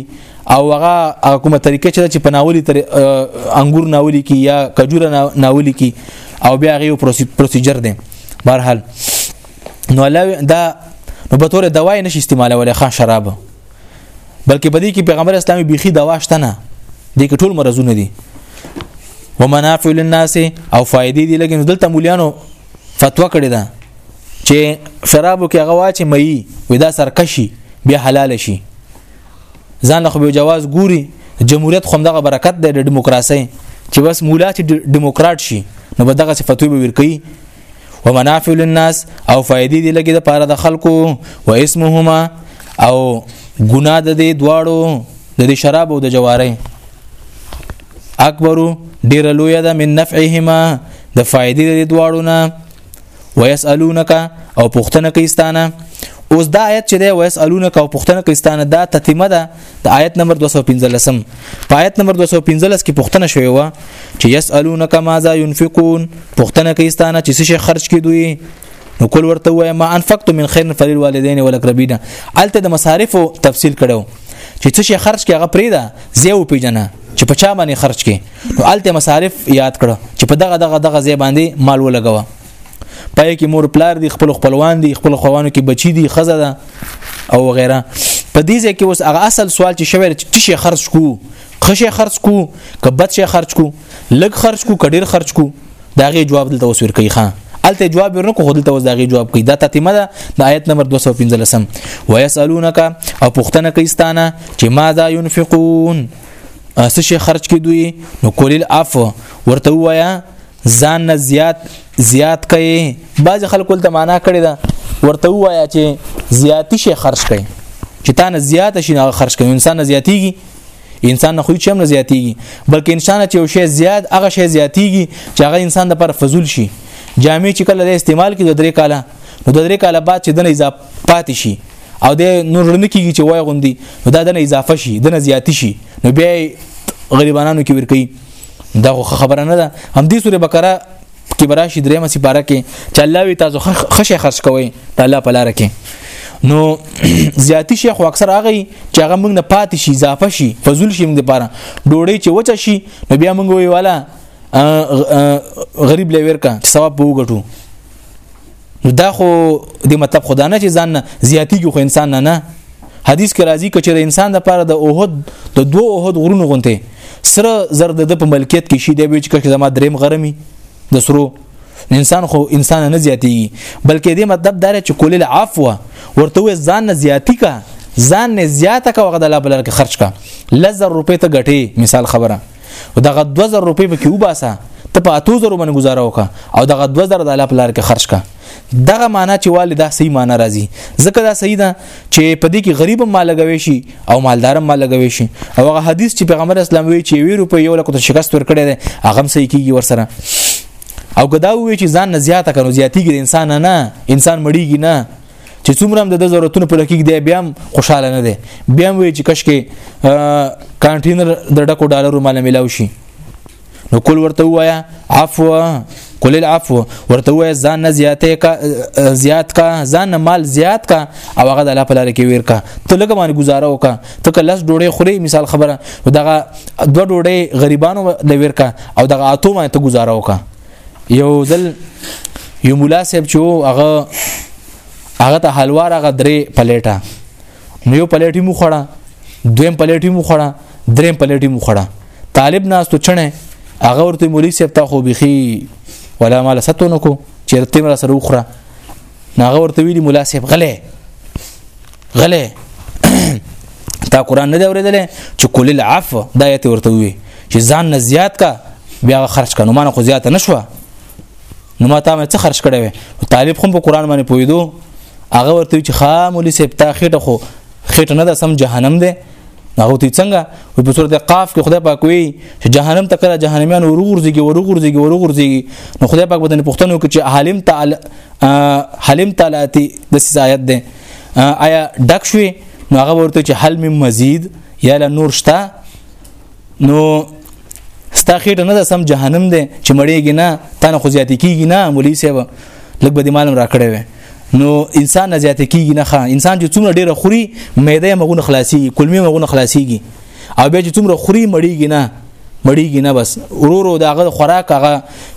او هغه کومه طریقه چې په ناولي تر انګور ناولي کې یا کجوره ناولي کې او بیا هغه پروسیجر دی بهرحال نو علاوه دا نو په تور دوای نشي استعمالول خان شراب بلکې په دې کې پیغمبر اسلامي بيخي دوا شته نه دې کې ټول مرزونه دي ومنافع للناس او فائدې دي لګین دلته مولیانو فتوا کړی ده چې شرابو کې هغه واچې مئی ودا سرکشي بیا حلال شي ځان له خو به جواز ګوري جمهوریت خو دغه برکت دی د دیموکراسي چې بس مولا چې دیموکرات شي نو به دغه صفاتوي به ورکي ومنافع للناس او فائدې دي لګي د پاره د خلکو و اسمهما او ګناه د دې دواړو د دې شراب او د جواري اکبر ډیر لوی ده من نفعهما د فائدې د دواړو نه ويسالونک او پښتنه کیستانه اوس دا آیت چې دی ويسالونک او پښتنه کیستانه دا تتمه ده د آیت نمبر 215 په آیت نمبر 215 کې پښتنه شوی و چې يسالونک ماذا ينفقون پښتنه کیستانه چې څه خرج کی دوی نو کول ورته وای ما انفقت من خير فللوالدين والاقربين الته د مصارف تفصیل کړو چې څه شي خرج کې هغه پریدا زیو پیجنه چې په چا باندې خرج کې نو الته مصارف یاد کړه چې په دغه دغه دغه ځای باندې مال ولګوه پای کې مور پلار دي خپل خپلوان دي خپل خوانو کې بچي دي خزه ده او غیره په دې ځای کې اوس هغه اصل سوال چې شوی چې شي خرج کو خشه خرج کو کبد شي خرج کو لګ خرج کو کډیر خرج کو دا غي جواب دلته وسور کوي خان الته جواب ورنکو خو دلته وځاغي جواب کوي دا تتمه ده د آیت نمبر 215 ويسالونک او پښتنه کوي ستانه چې ماذا ينفقون څه شي خرج کې دوی نو کولل اف ورته وایا ځان نه زیات زیات کړي بعض خلکو ته معنا کړی دا ورته وایا چې زیاتی شي خرج کړي چې تا نه زیات شي نه خرج کړي انسان نه زیاتیږي انسان نه خو چې هم نه زیاتیږي بلکې انسان چې یو شی زیات هغه شی زیاتیږي چې هغه انسان د پر فضول شي جامع چې کله استعمال کې د درې کاله نو د درې کاله بعد چې دنه اضافه پاتې شي او د نور لنه کیږي چې وای غوندي دا د اضافه شي د زیات شي نو بیا غریبانو کې ور کوي دا خبره نه ده هم دې سوره بقره کې براشي درېمه سپاره کې چې الله وی تاسو خشه خرج کوي تعالی په لار کې نو زیاتی شیخ اکثر هغه چې هغه موږ نه پاتې شي اضافه شي فزول شي موږ لپاره ډوړې چې وچه شي نو بیا موږ وی والا غریب لویر کا ثواب وګټو نو دا خو د مطلب خدا نه چې ځان نه زیاتیږي خو انسان نه نه حدیث کې راځي چې د انسان د پاره د اوهد د دوه اوهد غرونو غونته سره زر د په ملکیت کې شي دی به چې زما دریم غرمي د سرو انسان خو انسان نه زیاتیږي بلکې دې مطلب دا چې کول العفو ورته ځان نه زیاتی کا ځان نه زیاته کا وغه د الله بلر کې خرج کا لزر روپې ته غټي مثال خبره او دغه 2000 روپۍ پکې وباسه ته په 3000 باندې گزاره وکا او دغه 2000 د الله په لار کې خرج کا دغه معنا چې والدا صحیح معنا راځي ځکه دا صحیح ده چې په دې کې غریب هم مالګوي شي او مالدار هم مالګوي شي او هغه حدیث چې پیغمبر اسلام وی چې وی روپې یو لکه ته شکست ورکړي ده هغه هم صحیح کیږي ورسره او ګدا وی چې ځان نه زیاته کړو زیاتیږي انسان نه انسان مړیږي نه چې څومره هم د ضرورتونو په لکه دی بیا خوشاله نه دی بیا وی چې کش کې کانټینر د ډکو ډالرو مال ملاو شي نو کول ورته وایا عفو کول العفو ورته وایا ځان نه زیاتې کا زیات کا ځان نه مال زیات کا او هغه د الله په لار کې ویر کا ته لګ باندې گزاره وکا ته کلس ډوړې خوري مثال خبره دغه دو ډوړې غریبانو د ویر کا او دغه اتو باندې ته گزاره وکا یو دل یو مولا صاحب چې هغه هغه ته حلوا راغه درې پلیټه نو یو پلیټي مو خړه دویم پلیټي مو خړه دریم پلیټي مو خړه طالب ناس ته چنه هغه ورته مولوی صاحب ته خو بيخي ولا مال ستونکو چیرته مر سره وخره ناغه ورته ویلی مولا صاحب غله غله تا قران نه دی اوریدل چې کول العفو دا یې ورته وی چې ځان نه زیات کا بیا خرج کنو مان خو زیات نه شو نو ما تا مې څه خرج کړی وي طالب خو په قران باندې پویدو هغه ورته چې خامولي سپ تا خېټه خو خېټه نه ده سم جهنم ده هغه تی څنګه په صورت قاف کې خدای پاک وی چې جهنم ته کړه جهنميان ورغورځيږي ورغورځيږي ورغورځيږي نو خدای پاک بدن پښتنو کې چې عالم تعالی حلم تلاتی د سزایت ده آیا ډک شوي نو هغه ورته چې حل من مزید یا له نور شته نو ستا خېټه نه ده سم جهنم دی چې مړېږي نه تا نه خو زیاتې کېږي نه مولوي صاحب لږ به دې معلوم راکړی وی نو انسان نه زیاتې کېږي نه ښه انسان چې څومره ډېره خوري معده یې مغونه خلاصېږي کولمې مغونه خلاصېږي او بیا چې څومره خوري مړېږي نه مړیږي نه بس ورورو دا غل خوراک هغه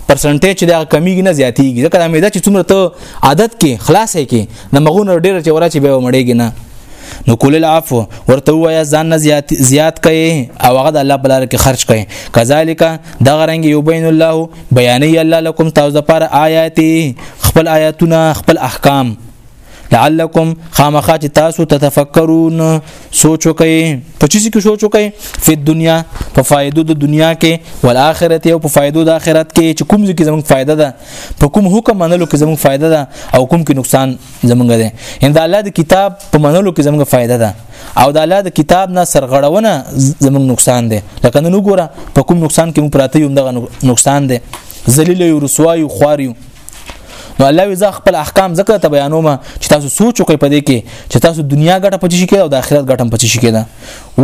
پرسنټیج چې دا کمیږي نه زیاتیږي ځکه دا معده چې څومره ته عادت کې خلاصې کې د مغون ډیر چې ورا چې به مړیږي نه نو کول العفو ورته وایا ځان نه زیات زیات کړي او هغه د الله بلاره کې خرج کړي کذالک دا غرنګ یوبین الله بیانې الله لكم تاسو لپاره آیات خپل آیاتونه خپل احکام لعلکم خامخا چې تاسو تتفکرون سوچ وکئ په چی کې سوچ وکئ په دنیا په فائدو د دنیا کې ول اخرت او په فائدو د اخرت کې چې کوم ځکه زموږ فائدہ ده په کوم حکم منلو کې زموږ فائدہ ده او کوم کې نقصان زموږ ده ان د الله د کتاب په منلو کې زموږ فائدہ ده او د الله د کتاب نه سرغړونه زموږ نقصان ده لکه نن وګوره په کوم نقصان کې موږ پراته یو دغه نقصان ده ذلیل یو رسوای خو یو نو الله وی زه خپل احکام ذکر ته بیانوم چې تاسو سوچ وکړئ په دې کې چې تاسو دنیا ګټه پچی شي او د آخرت ګټه پچی شي کېده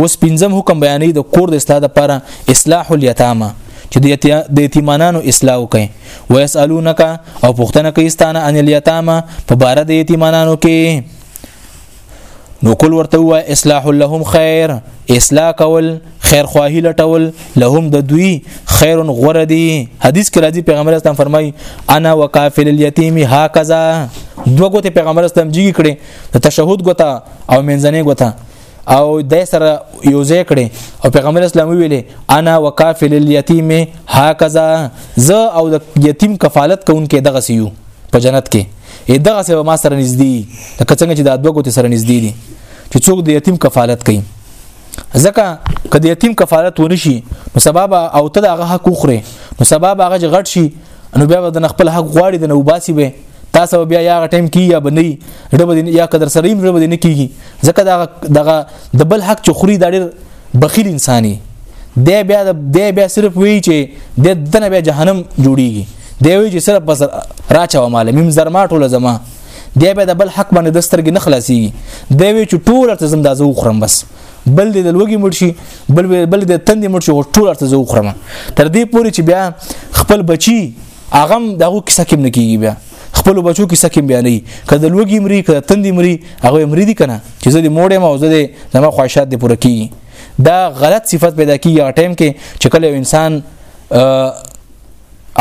اوس پنځم حکم بیانې د کور د استاد لپاره اصلاح الیتامه چې د یتیمانو اصلاح وکړي ويسالونک او پښتنه کوي ستانه ان الیتامه په بار د یتیمانو کې نو کول ورته وای اصلاح لهم خیر اصلاح کول خیر خواهی لټول لهم د دوی خیر غره دی حدیث کې راځي پیغمبر اسلام فرمای انا وکافل الیتیم هکذا دوه غوته پیغمبر اسلام جیګی کړي د تشهود غوته او منځنۍ غوته او د سره یو ځای کړي او پیغمبر اسلام ویلي انا وکافل الیتیم هکذا ز او د یتیم کفالت کوونکې دغه سیو په جنت کې اې دغه سبا ما سره نږدې لکه څنګه چې دا دوه ګوتې سره نږدې دي چې څوک د یتیم کفالت کوي ځکه که د یتیم کفالت ونشي نو سبب او ته دغه حق وخره نو سبب هغه چې غټ شي نو بیا د خپل حق غواړي د نو باسي به تاسو بیا یا ټیم کی یا بنئ رب دې یا قدر سره یې رب دې نه کیږي ځکه دغه دغه د بل حق چخري د ډېر بخیل انساني دی بیا دی بیا صرف وی چې د دنه بیا جهنم جوړیږي دی وی چې صرف بس راچا مال مم زرما ټوله زما دی به د بل حق باندې د سترګې نه خلاصيږي دی وی چې ټول ارته زم دازو خورم بس بل دې د لوګي مړ شي بل بل دې تندې مړ شي ټول ارته زو خورم تر دې پوري چې بیا خپل بچي اغم دغه کیسه کې نه کیږي بیا خپل بچو کې سکه بیا نه کله لوګي مري کله تندې مري هغه مري دي کنه چې زه دې موړې ما او زه دې زما خواهشات دې پوره کیږي دا غلط صفت پیدا کیږي ټایم کې چې کله انسان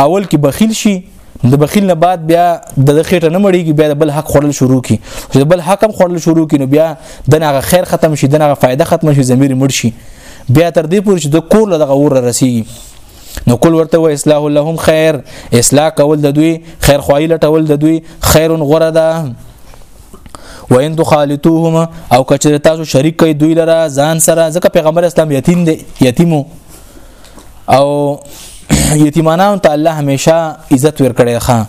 اول کې بخیل شي د بخیل نه بعد بیا د خېټه نه مړیږي بیا د بل حق خورل شروع کی چې بل حق هم خورل شروع کی نو بیا دغه خیر ختم شي دغه فائدہ ختم شي زمير مړ شي بیا تر دې پورې چې د کور له دغه ور رسیږي نو کول ورته و اصلاح لهم خیر اصلاح کول د دوی خیر خوایي لټول د دوی خیر غره ده وان تخالطوهما او کچره تاسو شریک کوي دوی لره ځان سره ځکه پیغمبر اسلام یتیم دی یتیمو او یتیمانو ته الله همیشه عزت ورکړي ښا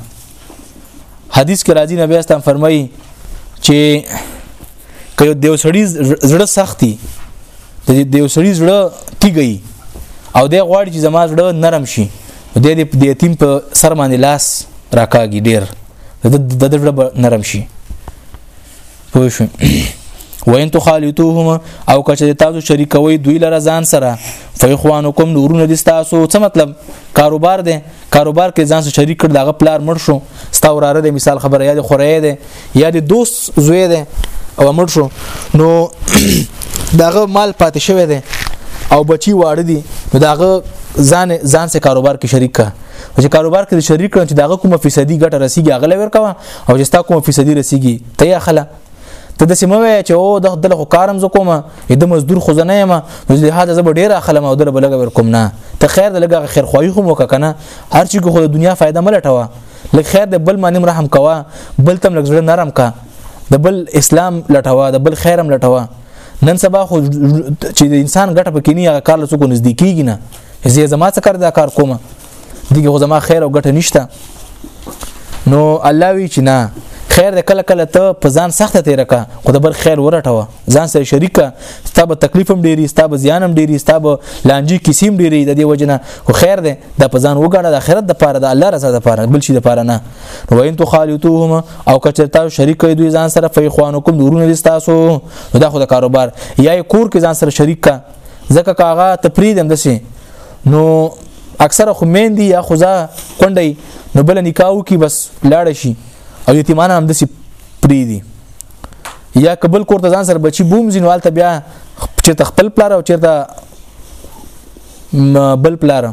حدیث کې راځي نبی اسلام فرمایي چې کله دیو سړی زړه سختي د دیو سړی زړه تیګي او د غواړي چې زما زړه نرم شي د دې د یتیم په سر باندې لاس راکاږي ډیر د د نرم شي پوه شو وین تخالطوهما او کچې تاسو شریکوي دوی لره ځان سره فیخوانکم نورونه دي تاسو څه مطلب کاروبار دی کاروبار کې ځان سره شریک کړ دغه پلار مړ شو ستا وراره دی مثال خبره یاد خورې دی یا د دوست زوی دی او مړ شو نو دغه مال پاتې شوی دی او بچي واړه دي دغه ځان ځان سره کاروبار کې شریک کا چې کاروبار کې شریک کړم چې داغه کومه فیصدي ګټه رسیږي هغه لور کوه او چې ستا کوم فیصدي رسیږي ته یې اخله ته د سیمه وای چې او د خدل خو کارم ز کومه د مزدور خو زنه یم نو لهدا زب ډیر اخلم او در بلګ ور کوم نه ته خیر د لګ خیر خوای خو موک کنه هر چی کو د دنیا فائدہ ملټوا لګ خیر د بل مانیم رحم کوا بل تم لګ زړه نرم کا د بل اسلام لټوا د بل خیرم لټوا نن سبا خو چې د انسان ګټه پکې نه هغه کار لسو کو نزدیکیږي نه زه زما څه کار دا کار کوم دغه خو زما خیر او ګټه نشته نو الله وی چې نه خیر د کله کله ته په ځان سخته تیر کا خو د بل خیر ورټوه ځان سره شریک ستاب تکلیف هم ډیری ستاب زیان هم ډیری ستاب لانجی کیسیم ډیری د دې وجنه خو خیر ده د په ځان وګاړه د آخرت د پاره د الله رضا د پاره بل شي د پاره نه و ان تخالطوهم او کچرتا شریک دوی ځان سره فی اخوانکم دورونه لستاسو دا خو د کاروبار یا کور کې ځان سره شریک کا ځکه کاغه تفرید هم دسي نو اکثره خو مین دي یا خوځه کونډي نو بل نکاو کی بس لاړ شي او یتیمان هم دسی پری دي یا کبل کور ته ځان سره بچي بوم زینوال ته بیا چیرته خپل پلار او چیرته بل پلار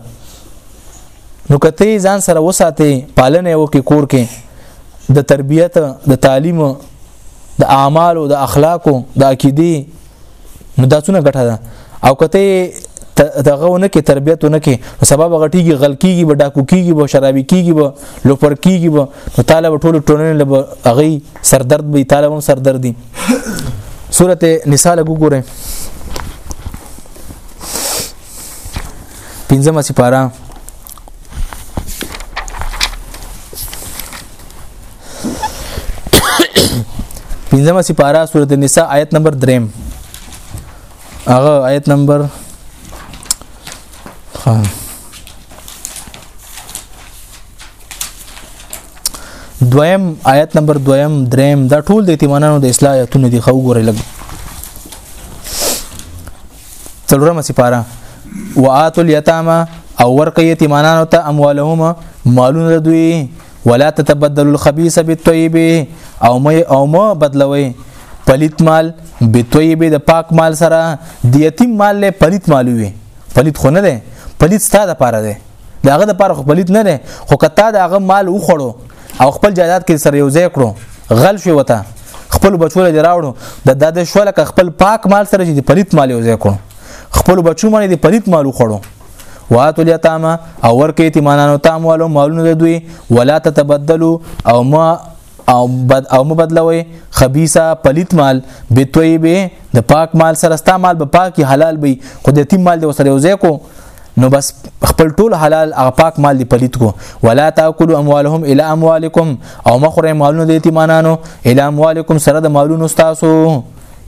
نو کته ځان سره وساته پالنه وکي کور کې د تربیت د تعلیم د اعمالو د اخلاقو د عقیدې نو دا څونه ګټه ده او کته دغه ونه کې تربيت ونه کې سبب غټيږي غل کیږي به ډاکو کیږي به شرابي کیږي به لوپر کیږي به نو طالب ټول ټولنه له هغه سردرد به طالب هم سردردي سورته نساء لګو ګوره پنځمه سپاره پنځمه سپاره سورته النساء آیت نمبر 3 هغه آیت نمبر ها دویم آیت نمبر دویم دریم دا ټول د ایتمانانو د اصلاح آیتونه دي خو ګورې لګ څلورمه سپاره وآتو الیتاما او ورقه یتیمانانو ته اموالهم مالونه دوی ولا تتبدل الخبيث بالطيب او ما او ما بدلوي پلیت مال بتویبه د پاک مال سره د یتیم مال له پلیت مال وي پلیت خو نه ده پلیت ستاده لپاره ده داغه د پاره خو پلیت نه ده خو کته داغه مال وخړو او خپل جایداد کې سره یو ځای کړو غل شو وته خپل بچو له راوړو د داده شو لکه خپل پاک مال سره چې د پلیت مال یو ځای کړو خپل بچو باندې د پلیت مال وخړو واتو الیتاما او ورکه یتیمانانو تام والو مالونه د دوی ولا تتبدلوا او ما او بد او مبدلوي خبيسه پلیت مال به طیبه د پاک مال سره ستا مال به پاکي حلال وي خو د یتیم مال د وسره یوځای کو نو بس خپل ټول حلال او پاک مال دی پلیت کو ولا تاکلوا اموالهم الى اموالکم او مخره مالونه د یتیمانانو الى اموالکم سره د مالونو تاسو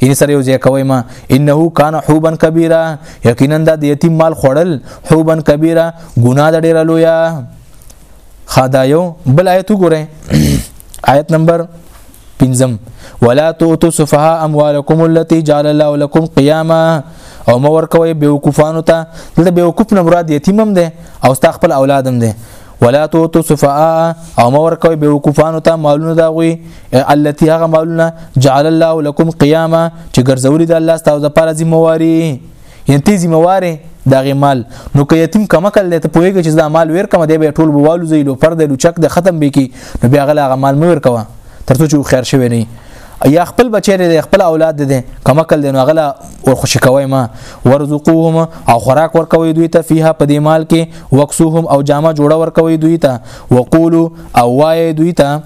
یعنی سره یو ځای کوي ما انه کان حوبن کبیره یقینا د یتیم مال خوړل حوبن کبیره ګناه د ډیره لویا خدا یو بل آیت وګوره آیت نمبر پنځم ولا تؤتوا سفهاء اموالکم التي جعل الله لكم قياما او مور کوي بیوقوفانو ته دلته بیوقوف نه مراد یتیمم ده او ستا خپل اولادم ده ولا تو تصفاء او مور کوي به وقفانو ته مالونه دا غوي التي هغه مالونه جعل الله لكم قياما چې ګرځولي د الله ستاسو لپاره ذمہواري یعنی تی ذمہواري دغه مال نو که یتیم کما کله ته پوهیږي چې دا مال ور کوم دی به ټول بوالو زیلو پر دی لوچک د ختم به کی نو بیا غلا غ مال مور کوه ترڅو چې خیر شوی نه یا خپل بچی دی خپل اولاد دی کما کل دی نو غلا ور خوشی کوي ما ورزقوهم او خوراک ور کوي دوی ته فيها په دې مال کې وکسوهم او جامه جوړه ور کوي دوی ته وقولو او وای دوی ته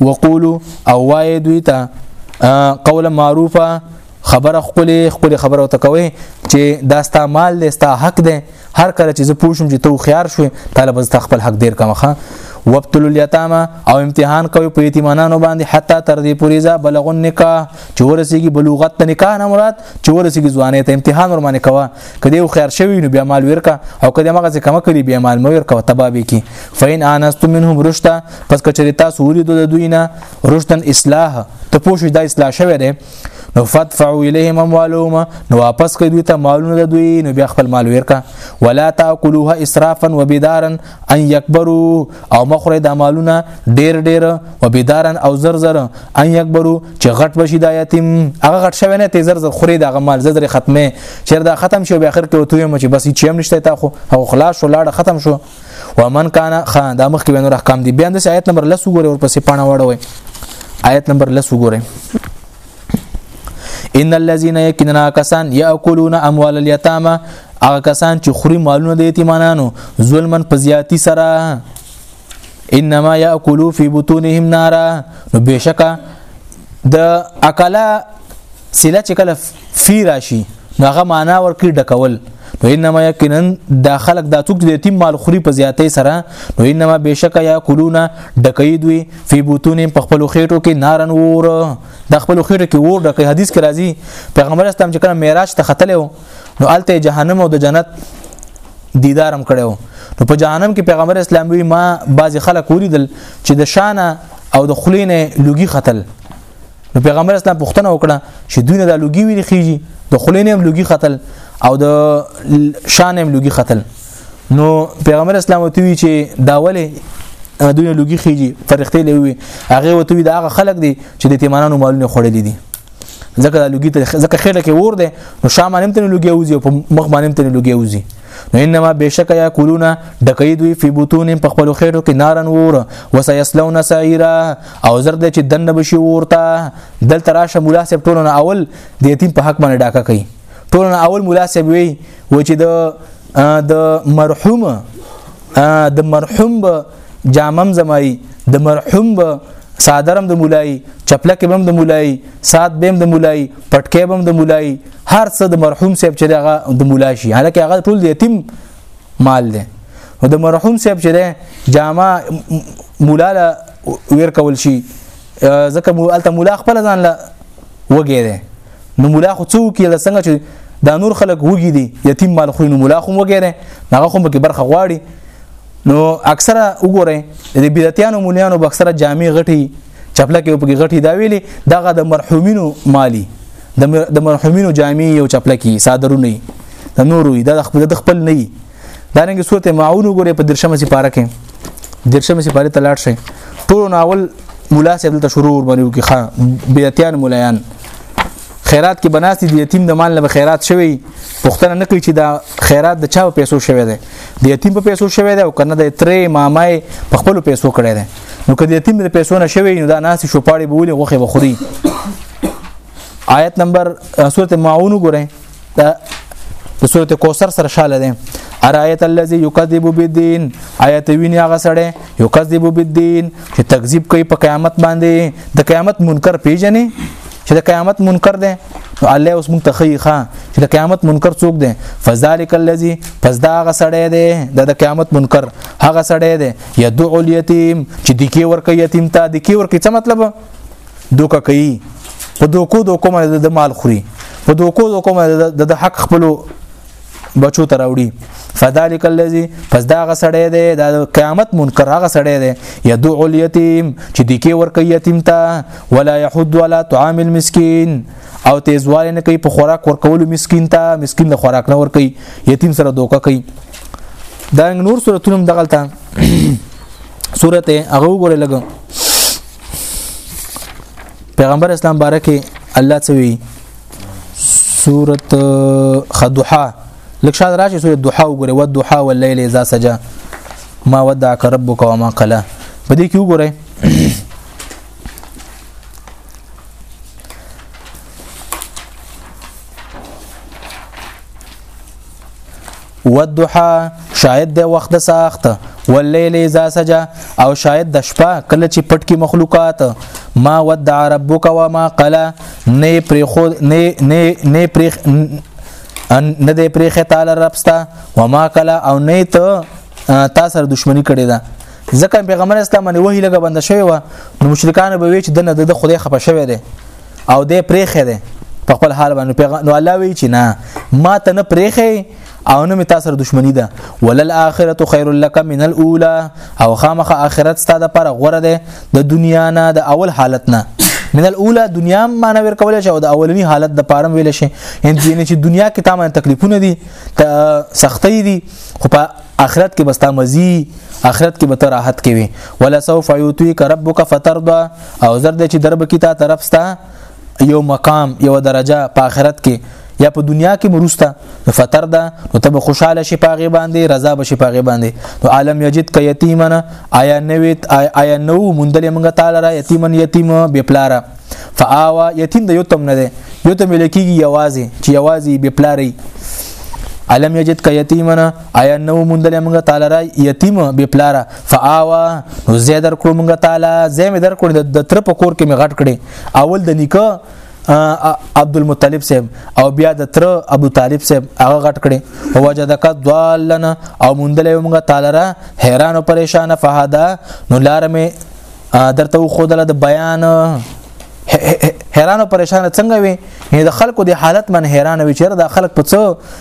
وقولو او وای دوی ته قولا معروفه خبره خپل خپل خبره ته کوي چې دا ستا مال دی ستا حق دی هر کله چې زه پوښم چې تو خيار شوې طالب زه خپل حق ډیر کمخه وبتل الیتامه او امتحان کوي په یتیمانانو باندې حتی تر دې پورې ځا بلغ النکاح چې ورسیږي بلوغت ته نکاح نه مراد چې ورسیږي ځوانې ته امتحان ور باندې کوه کدی یو خیر شوی نو بیا مال ورکا او کدی مغه څه کم کړي بیا مال مو ورکا تبابې کی فین انست منهم رشتا پس کچری تاسو ولید د دوی نه رشتن اصلاح ته پوښی دا اصلاح شوه نو فتفعوا الیهم اموالهم نو واپس کړي دوی ته مالونه د دوی نو بیا خپل مال ورکا ولا تاکلوها اسرافا وبدارا ان یکبروا او مخره د مالونه ډیر ډیر وبدارا او زر زر ان یکبروا چې غټ بشي د یتیم هغه غټ شوی نه ته زر زر خوري د مال زر ختمه چیر دا ختم شو به اخر کې وته مې چې بس چې هم نشته تا خو او خلاص شو لاړه ختم شو ومن کان خان دا مخکې نور احکام دي بیا د آیت نمبر 10 وګوره او پسې پاڼه وړوي آیت نمبر 10 وګوره ان الذين يكننا كسان ياكلون اموال اليتامى هغه کسان چې خوري مالونه د یتیمانانو ظلمن په زیاتی سره انما ياكلوا في بطونهم نارا نو بشکه د اکلا سله چې کله فی راشي نو هغه معنا ورکړي ډکول نو انما یقینا دا خلق دا څوک د یتیم مال خوري په زیاتې سره نو انما بشک یا کلونا ډکې دوی فی بوتون په خپل خېټو کې نارن ور د خپل خېټو کې ور ډکې حدیث کې راځي پیغمبر اسلام چې کله معراج ته ختلو نو الته جهنم او د جنت دیدارم کړو نو په جهنم کې پیغمبر اسلام وی ما بعضی خلک ولیدل چې د شانه او د خلی نه لوګي ختل نو پیغمبر اسلام پوښتنه وکړه چې دوی نه د لوګي ویل خيږي د خلی نه لوګي ختل او د شان نه لوګي ختل نو پیغمبر اسلام وتوی چې دا ولې دوی نه لوګي خيږي فرښتې لوي هغه وتوی دا هغه خلک دي چې د تیمانانو مالونه خړلې دي ځکه لوګي ته ځکه خېټه کې ور دي نو شام باندې ته لوګي اوزي او په مخ باندې ته لوګي اوزي نو انما بشک یاکلون ډکې دوی فی بطون په خپل خېټو کې نارن ور وسیسلون سعیرا او زرد چې دنه بشي ورته دل تراشه مولا صاحب ټولنه اول د یتیم په حق باندې ډاکه کوي ټولنه اول مولا صاحب وی و چې د د مرحوم د مرحوم به جامم زمای د مرحوم به صادرم د مولای چپلکه بم د مولای سات بیم د مولای پټکی بم د مولای هر څه د مرحوم صاحب چې هغه د مولا شي هلکه هغه ټول د یتیم مال دی او د مرحوم صاحب چې ده جامع مولا له ویر کول شي ځکه الته مولا خپل ځان له وګی دی نو مولا خو څوک یې څنګه چې دا نور خلک وګی دي یتیم مال خو نو مولا خو وګی دی هغه خو به برخه غواړي نو اکثره وګوره د بدعتانو مولانو به اکثره جامع غټي چپلک یو پکې غټي دا ویلي دغه د مرحومینو مالی د مرحومینو جامع یو چپلکی صادرونه د نورو د خپل د خپل نه دا رنګ صورت معاون وګوره په درشمه سي پاره کې درشمه سي پاره تلاړ شي ټول ناول مولا سي دلته شروع ور باندې وکي خان بیتیان مولایان خیرات کې بناسي د یتیم د مال نه خیرات شوی پښتنه نه کوي چې دا خیرات د چا په پیسو شوی دی د یتیم په پیسو شوی دی او کنه د ترې مامای په خپل پیسو کړی دی نو کدی یتیم د پیسو نه شوی نو دا ناس شوپاړي بولی غوخه بخوري آیت نمبر سورته معاون وګورئ دا د سورته کوثر سره شاله ده ارایت الذی یکذب بالدین آیت ویني هغه سره یکذب بالدین چې تکذیب کوي په قیامت باندې د قیامت منکر پیژنې چې د قیامت منکر ده نو الله اوس مونږ تخیخه چې د قیامت منکر څوک دی فذلک الذی پس دا هغه سړی دی د قیامت منکر هغه سړی دی یدعو الیتیم چې د کې ورکه یتیم ته د کې ورکه څه مطلب دوکه کوي په دوکو دوکو باندې د مال خوري په دوکو دوکو باندې د حق خپل بچو ته راوړي فذلک الذی پس دا غ سړی دی دا قیامت منکر هغه سړی دی یدعو الیتیم چې د کې ورکه یتیم ته ولا یحد ولا طعام المسکین او تیزواله نه کوي په خوراک ورکول مسکین ته مسکین له خوراک نه ور کوي یتیم سره دوکه کوي دا نور سورتونه دغلطه سورته هغه وګوره لګم پیغمبر اسلام بارکه الله چوي سورت خدوحا لکشاد راشي سورت دوحا وګوره ود دوحا والليل اذا سجا ما ودعك ربك وما قلا په دې کې وګوره والضحى شاید د وخت د ساخت والليل اذا سجى او شاید د شپه کله چې پټ کې مخلوقات ما ودع ربك وما قلا نه پرې خو نه نه نه پرې ان نه دې پرې خطاله ربستا وما قلا او نه ته تا سره دښمنی کړی ده ځکه پیغمبر اسلام باندې وਹੀ لګه بند شوی و نو مشرکان به وی چې دنه د خدای خپه شوی دی او دې پرېخې ده په خپل حال باندې پیغام نو الله وی چې نه ما ته نه پرېخې او نه می تاسو سره دښمنی ده ولل اخرت خیر لک من الاولى او خامخ اخرت ستاده پر غوره ده د دنیا نه د اول حالت نه من الاولى دنیا معنی ور کول شي او د اولنی حالت د پاره ویل شي ان چې دنیا کې تمام تکلیفونه دي سختۍ دي خو په آخرت کې بستا مزي آخرت کې به راحت کوي ولا سوف يعطيك ربك فترضى او زر دې چې درب کی تا طرف ستا یو مقام یو درجه په آخرت کې یا په دنیا کې مرسته فتر ده نو ته خوشاله شي پاغه باندې رضا بشي پاغه باندې نو عالم یجد ک یتیمن آیا نویت آیا نو مندل منګه تعالی را یتیمن یتیم بے پلارا فآوا یتیم د یتم نه ده یتم لکیږي یوازي چې یوازي بے پلاری عالم یجد ک یتیمن آیا نو مونږ موږ تعالی را یتیم به پلاره فاوا نو زه در کړو موږ تعالی زه مې در کړو د تر په کور کې مې غټ کړي اول د نیکه عبد المطلب صاحب او بیا د تر ابو طالب صاحب هغه غټ کړي او وجدک ضالن او مونږ له موږ تعالی را حیران او پریشان فهدا نو لار مې درته خو دل د بیان حیران او پریشان څنګه وي د خلکو د حالت من حیران وي چیرې د خلک په څو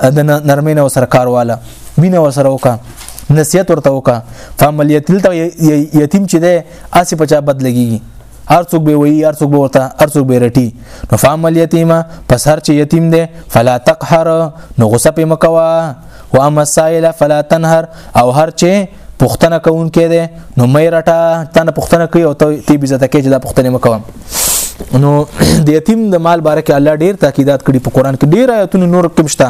د نرمۍ نه سره کار واله مینه ور سره وکا نصیحت ورته وکا فعملیت دلته یتیم چې ده اسی په چا بد لګي هر څوک به وی هر څوک به ورته هر څوک به رټي نو فعمل یتیمه پس هر چې یتیم ده فلا تقهر نو غصه په مکوا و اما سائل فلا تنهر او هر چې پښتنه کوونکې ده نو مې راټه تنه پښتنه کوي او ته تی بي عزت کې چې دا پښتنه مکوم نو د یتیم د مال باره کې الله ډیر تاکیدات کړي په قران کې ډیر آیتونه نور کوم شته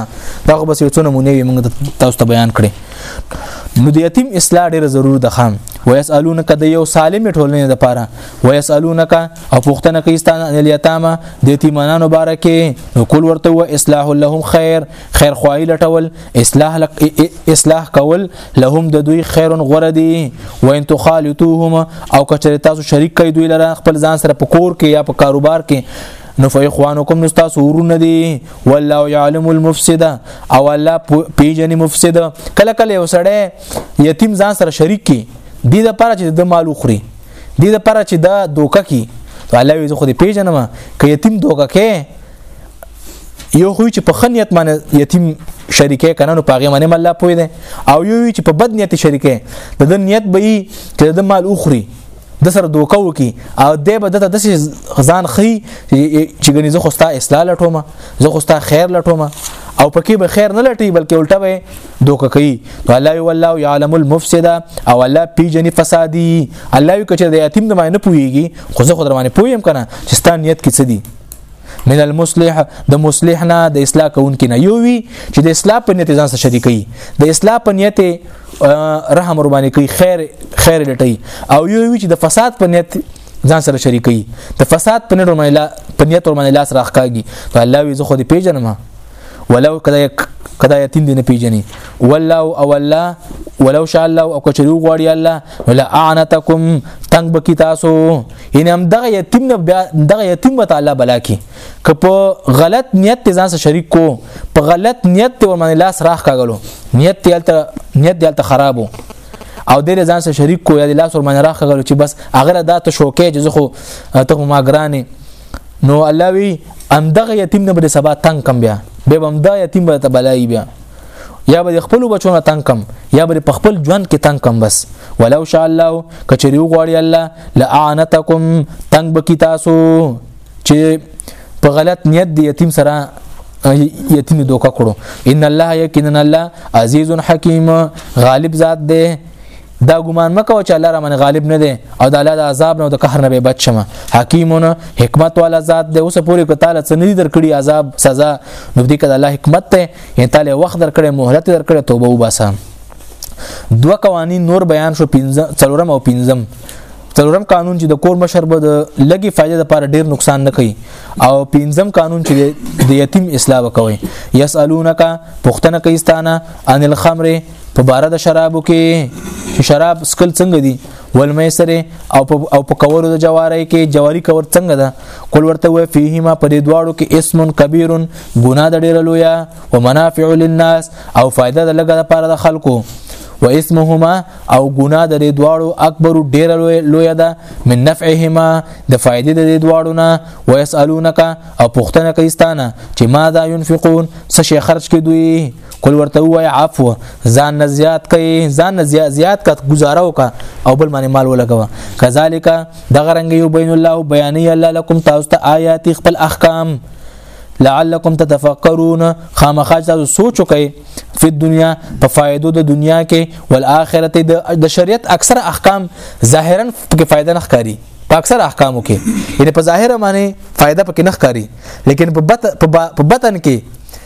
دا خو بس یو څونه مونږ یې موږ تاسو ته بیان کړي نو د یتیم اصلاح ډیر ضرور ده خام ويسالونک د یو سالم ټولنې د پاره ويسالونک او پښتنه کوي ستانه الیتامه د یتیمانو باره کې نو کول ورته و اصلاح لهم خیر خیر خواهی لټول اصلاح لق... اصلاح کول لهم د دوی خیر غره دی و ان تخالطوهم او کچره تاسو شریک کړئ دوی لره خپل ځان سره په کور کې یا په کاروبار کې نو فیخوانکم نو تاسو ورونه دي والله يعلم المفسد او الله پیجن مفسد کله کله یو سړی یتیم ځان سره شریک کی دی د پاره چې د مال خوري دی د پاره چې دا دوکه کی الله یې خو دې پیجنم کې یتیم دوکه کې یو خو چې په خنیت باندې یتیم شریکه کنه نو پاغه باندې مله پوي دي او یو چې په بد نیت شریکه د د نیت به چې د مال اخري د سره دوکه وکي او د به د داسې ځان خي چې غني زه خوستا اصلاح لټوم زه خوستا خیر لټوم او پکې به خیر نه لټي بلکې الټه به دوکه کوي الله یو الله یعلم المفسد او الله پیجن فسادی الله یو کچ د یتیم د معنی پويږي خو زه خو در باندې پویم کنه چې ستان نیت کې څه دي من المصلح د مصلح نه د اصلاح کوونکی نه یو وی چې د اصلاح په نیت ځان سره شریکي د اصلاح په نیت رحم ور باندې کوي خیر خیر لټي او یو وی چې د فساد په نیت ځان سره شریکي د فساد په نیت ور باندې لاس راخکاږي الله وی زه خو دې پیژنم ولو کله کدا یتیم دی نه پیژني والله او الله ولو شاء الله او کچری غواړي الله ولا اعنتکم تنگ بکی تاسو ان هم دغه یتیم نه دغه یتیم وت الله بلاکی که په غلط نیت ته ځان سره شریک کو په غلط نیت ته ورمن لاس راخ کاغلو نیت ته نیت دلته خرابو او د ځان سره شریک کو یا د لاس ورمن راخ کاغلو چې بس اغره دا ته شوکه چې زه خو ته ما ګرانه نو الله وی ام دغه یتیم نه به سبا تنگ کم بیا به هم دا یتیم به ته بلای بیا یا به خپل بچو نه تنگ کم یا به په خپل ژوند کې تنگ کم بس ولو شاء الله کچریو غواړي الله لعنتکم تنگ بکی تاسو چې په غلط نیت دی یتیم سره یتیم دوکا کړو ان الله یقینا الله عزیز حکیم غالب ذات دی دا ګمان مکو چې الله را من غالب نه دی او د الله د عذاب نه او د قهر نه به بچ شم حکیمونه حکمت والا ذات دی اوس پوری کو تعالی څه نه درکړي عذاب سزا نو دې کده الله حکمت ته یې تعالی وخت درکړي مهلت درکړي توبه وباسه دوه قوانین نور بیان شو پنځم څلورم او پنځم څلورم قانون چې د کور مشر به د لګي فائدې لپاره ډیر نقصان نه کوي او پنځم قانون چې د یتیم اصلاح وکوي یسالونک پښتنه کوي ستانه ان الخمر په بار د شرابو کې شراب سکل څنګه دي ولمې سره او په او په کورو د جواري کې جواري کور څنګه ده کول ورته وي فيه ما په دې دواړو کې اسم کبير ګناه د ډېر لوی او منافع للناس او فائدہ د لګه لپاره د خلکو و اسمهما او ګناه د دې دواړو اکبر ډېر لوی لوی ده من نفعهما د فائدې د دې دواړو نه ويسالونک او پښتنه کوي ستانه چې ماذا ينفقون څه شي خرج کوي قل ورته وای عفو ځان نه زیات کئ ځان نه زیات زیات کا گزاره وکا او بل باندې مال ولګوا کذالک دغه رنګ یو بین الله بیان الله لكم تاسو ته آیات خپل احکام لعلکم تتفکرون خامخا تاسو سوچ وکئ په دنیا په فائدو د دنیا کې والآخرت د شریعت اکثر احکام ظاهرا کې فائدہ نه ښکاری په اکثر احکامو کې یعنی په ظاهر معنی فائدہ پکې نه ښکاری لیکن په بطن په بطن کې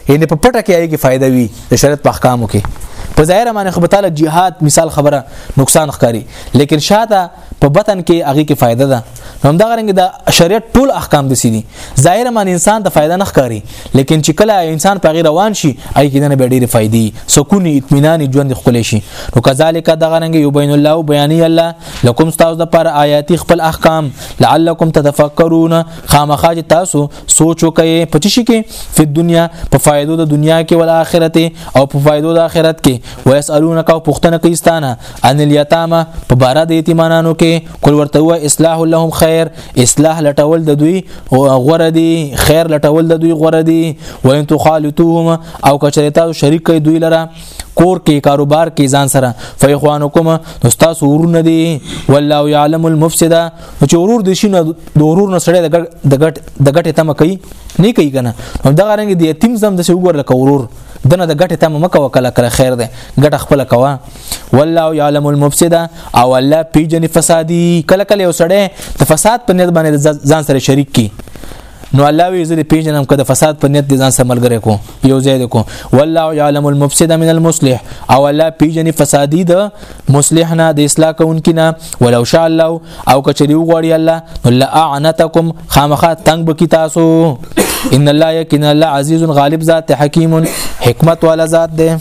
یعنی په پټه کې هغه فائدہ وي د شریعت په احکامو کې په ظاهر باندې خو تعالی jihad مثال خبره نقصان ښکاری لیکن شاته په بطن کې هغه کې فائدہ ده هم دا غرنګ د شریعت ټول احکام د سړي ظاهر باندې انسان ته فائدہ نه ښکاری لیکن چې کله انسان په غیر روان شي اي کې نه به ډېری فائدې سکون اطمینان ژوند خپل شي نو کذالک دا غرنګ یبین الله بیان الله لکم استاذ د پر آیاتی خپل احکام لعلکم تتفکرون خامخا چې تاسو سوچ وکړئ په چی شي کې په دنیا په فائدو د دنیا کې ول آخرت او په فائدو د آخرت کې ويسالونک او پښتنه کوي ستانه ان الیتامه په بار د یتیمانو کې کول ورته و اصلاح لهم خیر اصلاح لټول د دوی غوړه دي خیر لټول د دوی غوړه دي وان تخالطوهم او کچره تاسو شریک کوي دوی لره کور کې کاروبار کې ځان سره فیخوانکم استاد ورونه دي والله يعلم المفسد نو چې ورور دې شي نو د ورور نه سړی د ګټ د ګټې تمه کوي نه کوي کنه نو دا غرنګ د یتیم زم د څه وګور لکه ورور دنه د ګټې تمه مکه وکړه کله خیر ده ګټه خپل کوه والله يعلم المفسد او الله پیجن فسادي کله کله وسړی د فساد په نیت باندې ځان سره شریک کی نو الله وی زری پیژنم کده فساد په نیت دي ځان سره ملګری کو یو ځای دي کو والله يعلم المفسد من المصلح او الله پیژنې فسادی د مصلح نه د اصلاح کوونکی نه ولو شاء الله او کچری وغوړی الله ولا اعنتکم خامخا تنگ بکی تاسو ان الله یقینا الله عزیز غالب ذات حکیم حکمت والا ذات ده